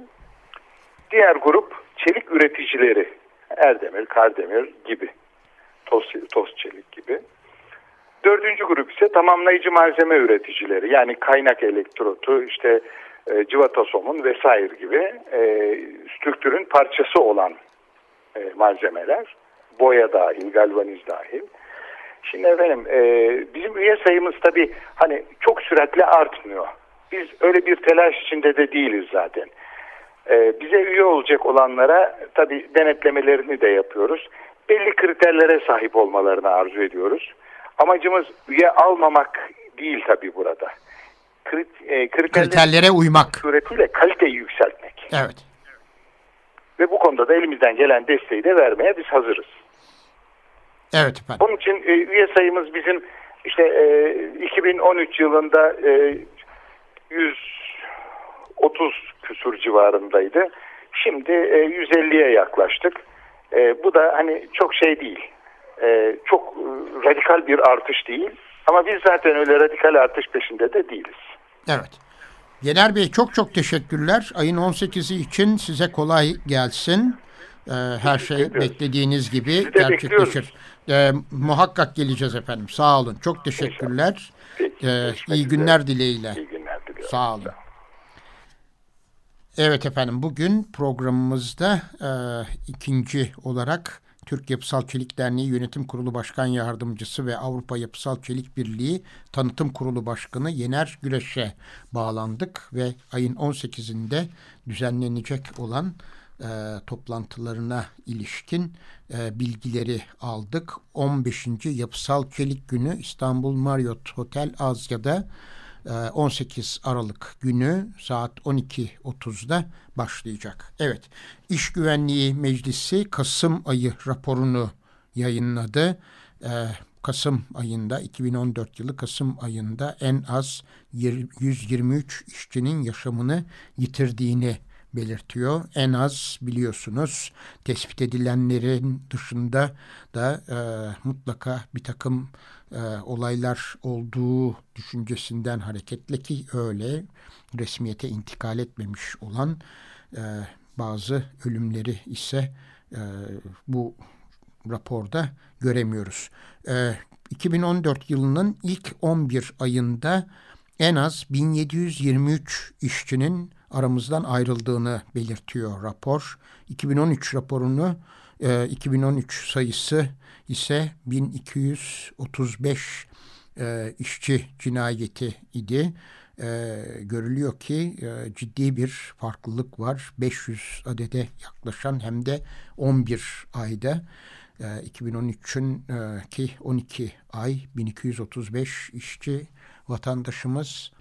Diğer grup çelik üreticileri. Erdemir, Kardemir gibi. Toz, toz çelik gibi. Dördüncü grup ise tamamlayıcı malzeme üreticileri. Yani kaynak elektrotu, işte e, civata somun vesaire gibi e, strüktürün parçası olan e, malzemeler. Boya dahil, galvaniz dahil. Şimdi efendim e, bizim üye sayımız tabii hani çok süratle artmıyor. Biz öyle bir telaş içinde de değiliz zaten. E, bize üye olacak olanlara tabii denetlemelerini de yapıyoruz. Belli kriterlere sahip olmalarını arzu ediyoruz. Amacımız üye almamak değil tabii burada. Krit, e, kriterlere uymak. Suretiyle kaliteyi yükseltmek. Evet. Ve bu konuda da elimizden gelen desteği de vermeye biz hazırız. Evet efendim. Bunun için e, üye sayımız bizim işte e, 2013 yılında e, 130 küsur civarındaydı. Şimdi e, 150'ye yaklaştık. E, bu da hani çok şey değil e, çok e, radikal bir artış değil. Ama biz zaten öyle radikal artış peşinde de değiliz. Evet. Yener Bey çok çok teşekkürler. Ayın 18'i için size kolay gelsin. Ee, her şey beklediğiniz gibi gerçekleşir. Ee, muhakkak geleceğiz efendim. Sağ olun. Çok teşekkürler. Peki, ee, iyi günler dileğiyle. İyi günler diliyorum. Sağ olun. Evet efendim bugün programımızda e, ikinci olarak Türk Yapısal Çelik Derneği Yönetim Kurulu Başkan Yardımcısı ve Avrupa Yapısal Çelik Birliği Tanıtım Kurulu Başkanı Yener Güreş'e bağlandık ve ayın 18'inde düzenlenecek olan e, toplantılarına ilişkin e, bilgileri aldık. 15. Yapısal Çelik Günü İstanbul Marriott Hotel Asya'da 18 ee, Aralık günü saat 12.30'da başlayacak. Evet, İş Güvenliği Meclisi Kasım ayı raporunu yayınladı. Ee, Kasım ayında 2014 yılı Kasım ayında en az 123 işçinin yaşamını yitirdiğini belirtiyor. En az biliyorsunuz tespit edilenlerin dışında da e, mutlaka bir takım e, olaylar olduğu düşüncesinden hareketle ki öyle resmiyete intikal etmemiş olan e, bazı ölümleri ise e, bu raporda göremiyoruz. E, 2014 yılının ilk 11 ayında en az 1723 işçinin aramızdan ayrıldığını belirtiyor rapor. 2013 raporunu 2013 e, sayısı ise 1235 e, işçi cinayeti idi. E, görülüyor ki ciddi bir farklılık var. 500 adede yaklaşan hem de 11 ayda. 2013'ün ki 12 ay 1235 işçi vatandaşımız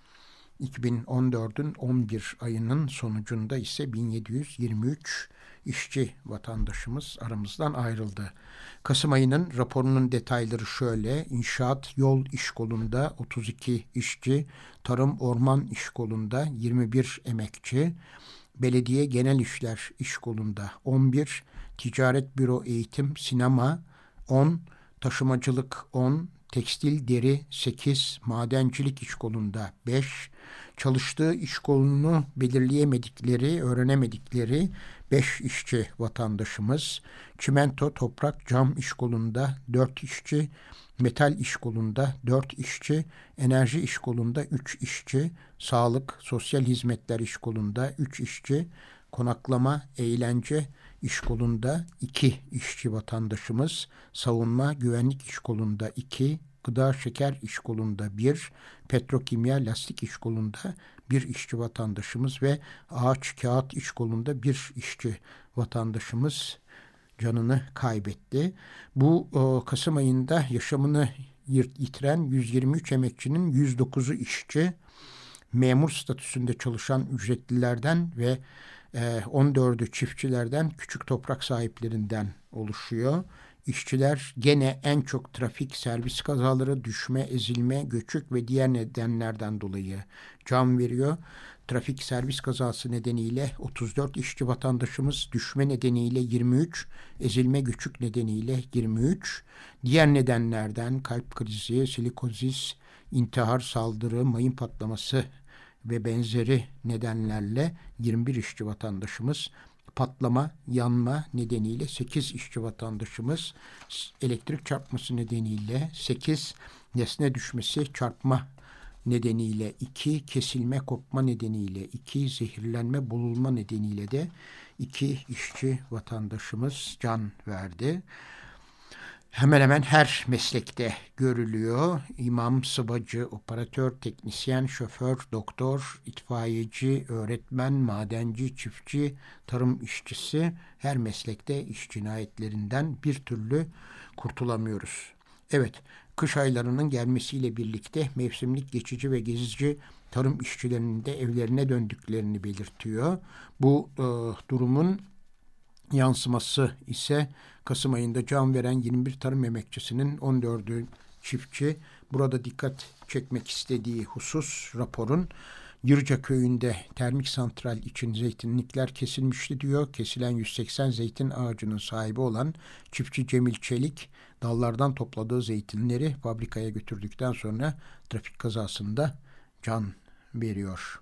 2014'ün 11 ayının sonucunda ise 1723 işçi vatandaşımız aramızdan ayrıldı. Kasım ayının raporunun detayları şöyle. İnşaat yol iş kolunda 32 işçi, tarım orman iş kolunda 21 emekçi, belediye genel işler iş kolunda 11, ticaret büro eğitim sinema 10, taşımacılık 10, tekstil deri 8, madencilik iş kolunda 5, çalıştığı iş kolunu belirleyemedikleri, öğrenemedikleri 5 işçi vatandaşımız, çimento, toprak, cam iş kolunda 4 işçi, metal iş kolunda 4 işçi, enerji iş kolunda 3 işçi, sağlık, sosyal hizmetler iş kolunda 3 işçi, konaklama, eğlence iş kolunda 2 işçi vatandaşımız, savunma, güvenlik iş kolunda 2, gıda şeker iş kolunda 1, petrokimya lastik iş kolunda bir işçi vatandaşımız ve ağaç kağıt iş kolunda bir işçi vatandaşımız canını kaybetti. Bu o, Kasım ayında yaşamını yitiren 123 emekçinin 109'u işçi, memur statüsünde çalışan ücretlilerden ve e, 14'ü çiftçilerden, küçük toprak sahiplerinden oluşuyor. İşçiler gene en çok trafik, servis kazaları, düşme, ezilme, göçük ve diğer nedenlerden dolayı can veriyor. Trafik servis kazası nedeniyle 34 işçi vatandaşımız, düşme nedeniyle 23, ezilme göçük nedeniyle 23, diğer nedenlerden kalp krizi, silikozis, intihar, saldırı, mayın patlaması ve benzeri nedenlerle 21 işçi vatandaşımız patlama, yanma nedeniyle 8 işçi vatandaşımız, elektrik çarpması nedeniyle 8, nesne düşmesi, çarpma nedeniyle 2, kesilme, kopma nedeniyle 2, zehirlenme, bulunma nedeniyle de 2 işçi vatandaşımız can verdi hemen hemen her meslekte görülüyor. İmam, sıvacı, operatör, teknisyen, şoför, doktor, itfaiyeci, öğretmen, madenci, çiftçi, tarım işçisi her meslekte iş cinayetlerinden bir türlü kurtulamıyoruz. Evet, kış aylarının gelmesiyle birlikte mevsimlik geçici ve gezici tarım işçilerinin de evlerine döndüklerini belirtiyor. Bu e, durumun yansıması ise Kasım ayında can veren 21 tarım emekçisinin 14'ü çiftçi. Burada dikkat çekmek istediği husus raporun Yırca köyünde termik santral için zeytinlikler kesilmişti diyor. Kesilen 180 zeytin ağacının sahibi olan çiftçi Cemil Çelik dallardan topladığı zeytinleri fabrikaya götürdükten sonra trafik kazasında can veriyor.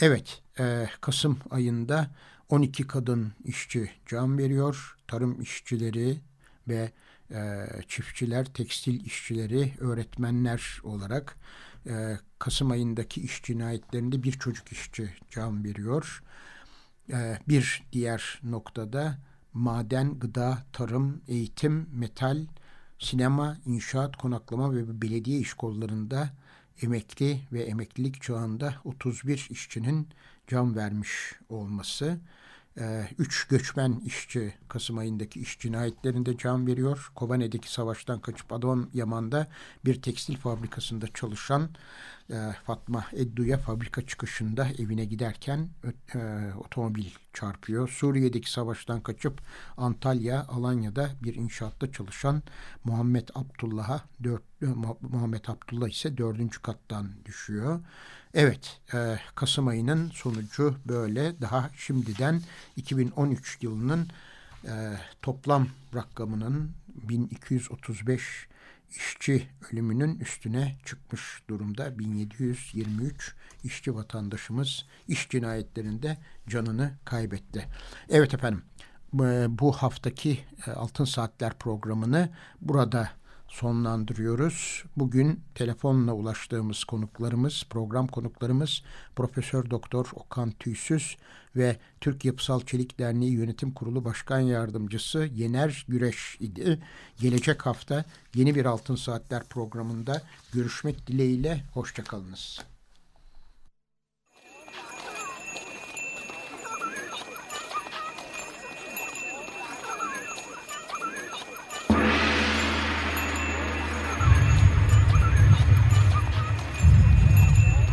Evet, e, Kasım ayında 12 kadın işçi can veriyor. Tarım işçileri ve e, çiftçiler, tekstil işçileri, öğretmenler olarak e, Kasım ayındaki iş cinayetlerinde bir çocuk işçi can veriyor. E, bir diğer noktada maden, gıda, tarım, eğitim, metal, sinema, inşaat, konaklama ve belediye iş kollarında emekli ve emeklilik çağında 31 işçinin can vermiş olması. Ee, üç göçmen işçi Kasım ayındaki iş cinayetlerinde can veriyor. Kovane'deki savaştan kaçıp Adıyaman'da bir tekstil fabrikasında çalışan e, Fatma Eddu'ya fabrika çıkışında evine giderken e, otomobil çarpıyor. Suriye'deki savaştan kaçıp Antalya, Alanya'da bir inşaatta çalışan Muhammed Abdullah'a e, Muhammed Abdullah ise dördüncü kattan düşüyor. Evet, e, Kasım ayının sonucu böyle. Daha şimdiden 2013 yılının toplam rakamının 1235 işçi ölümünün üstüne çıkmış durumda. 1723 işçi vatandaşımız iş cinayetlerinde canını kaybetti. Evet efendim bu haftaki e, Altın Saatler programını burada sonlandırıyoruz. Bugün telefonla ulaştığımız konuklarımız, program konuklarımız Profesör Doktor Okan Tüysüz ve Türk Yapısal Çelik Derneği Yönetim Kurulu Başkan Yardımcısı Yener Güreş idi. Gelecek hafta yeni bir Altın Saatler programında görüşmek dileğiyle. Hoşçakalınız.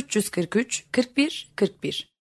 343 41 41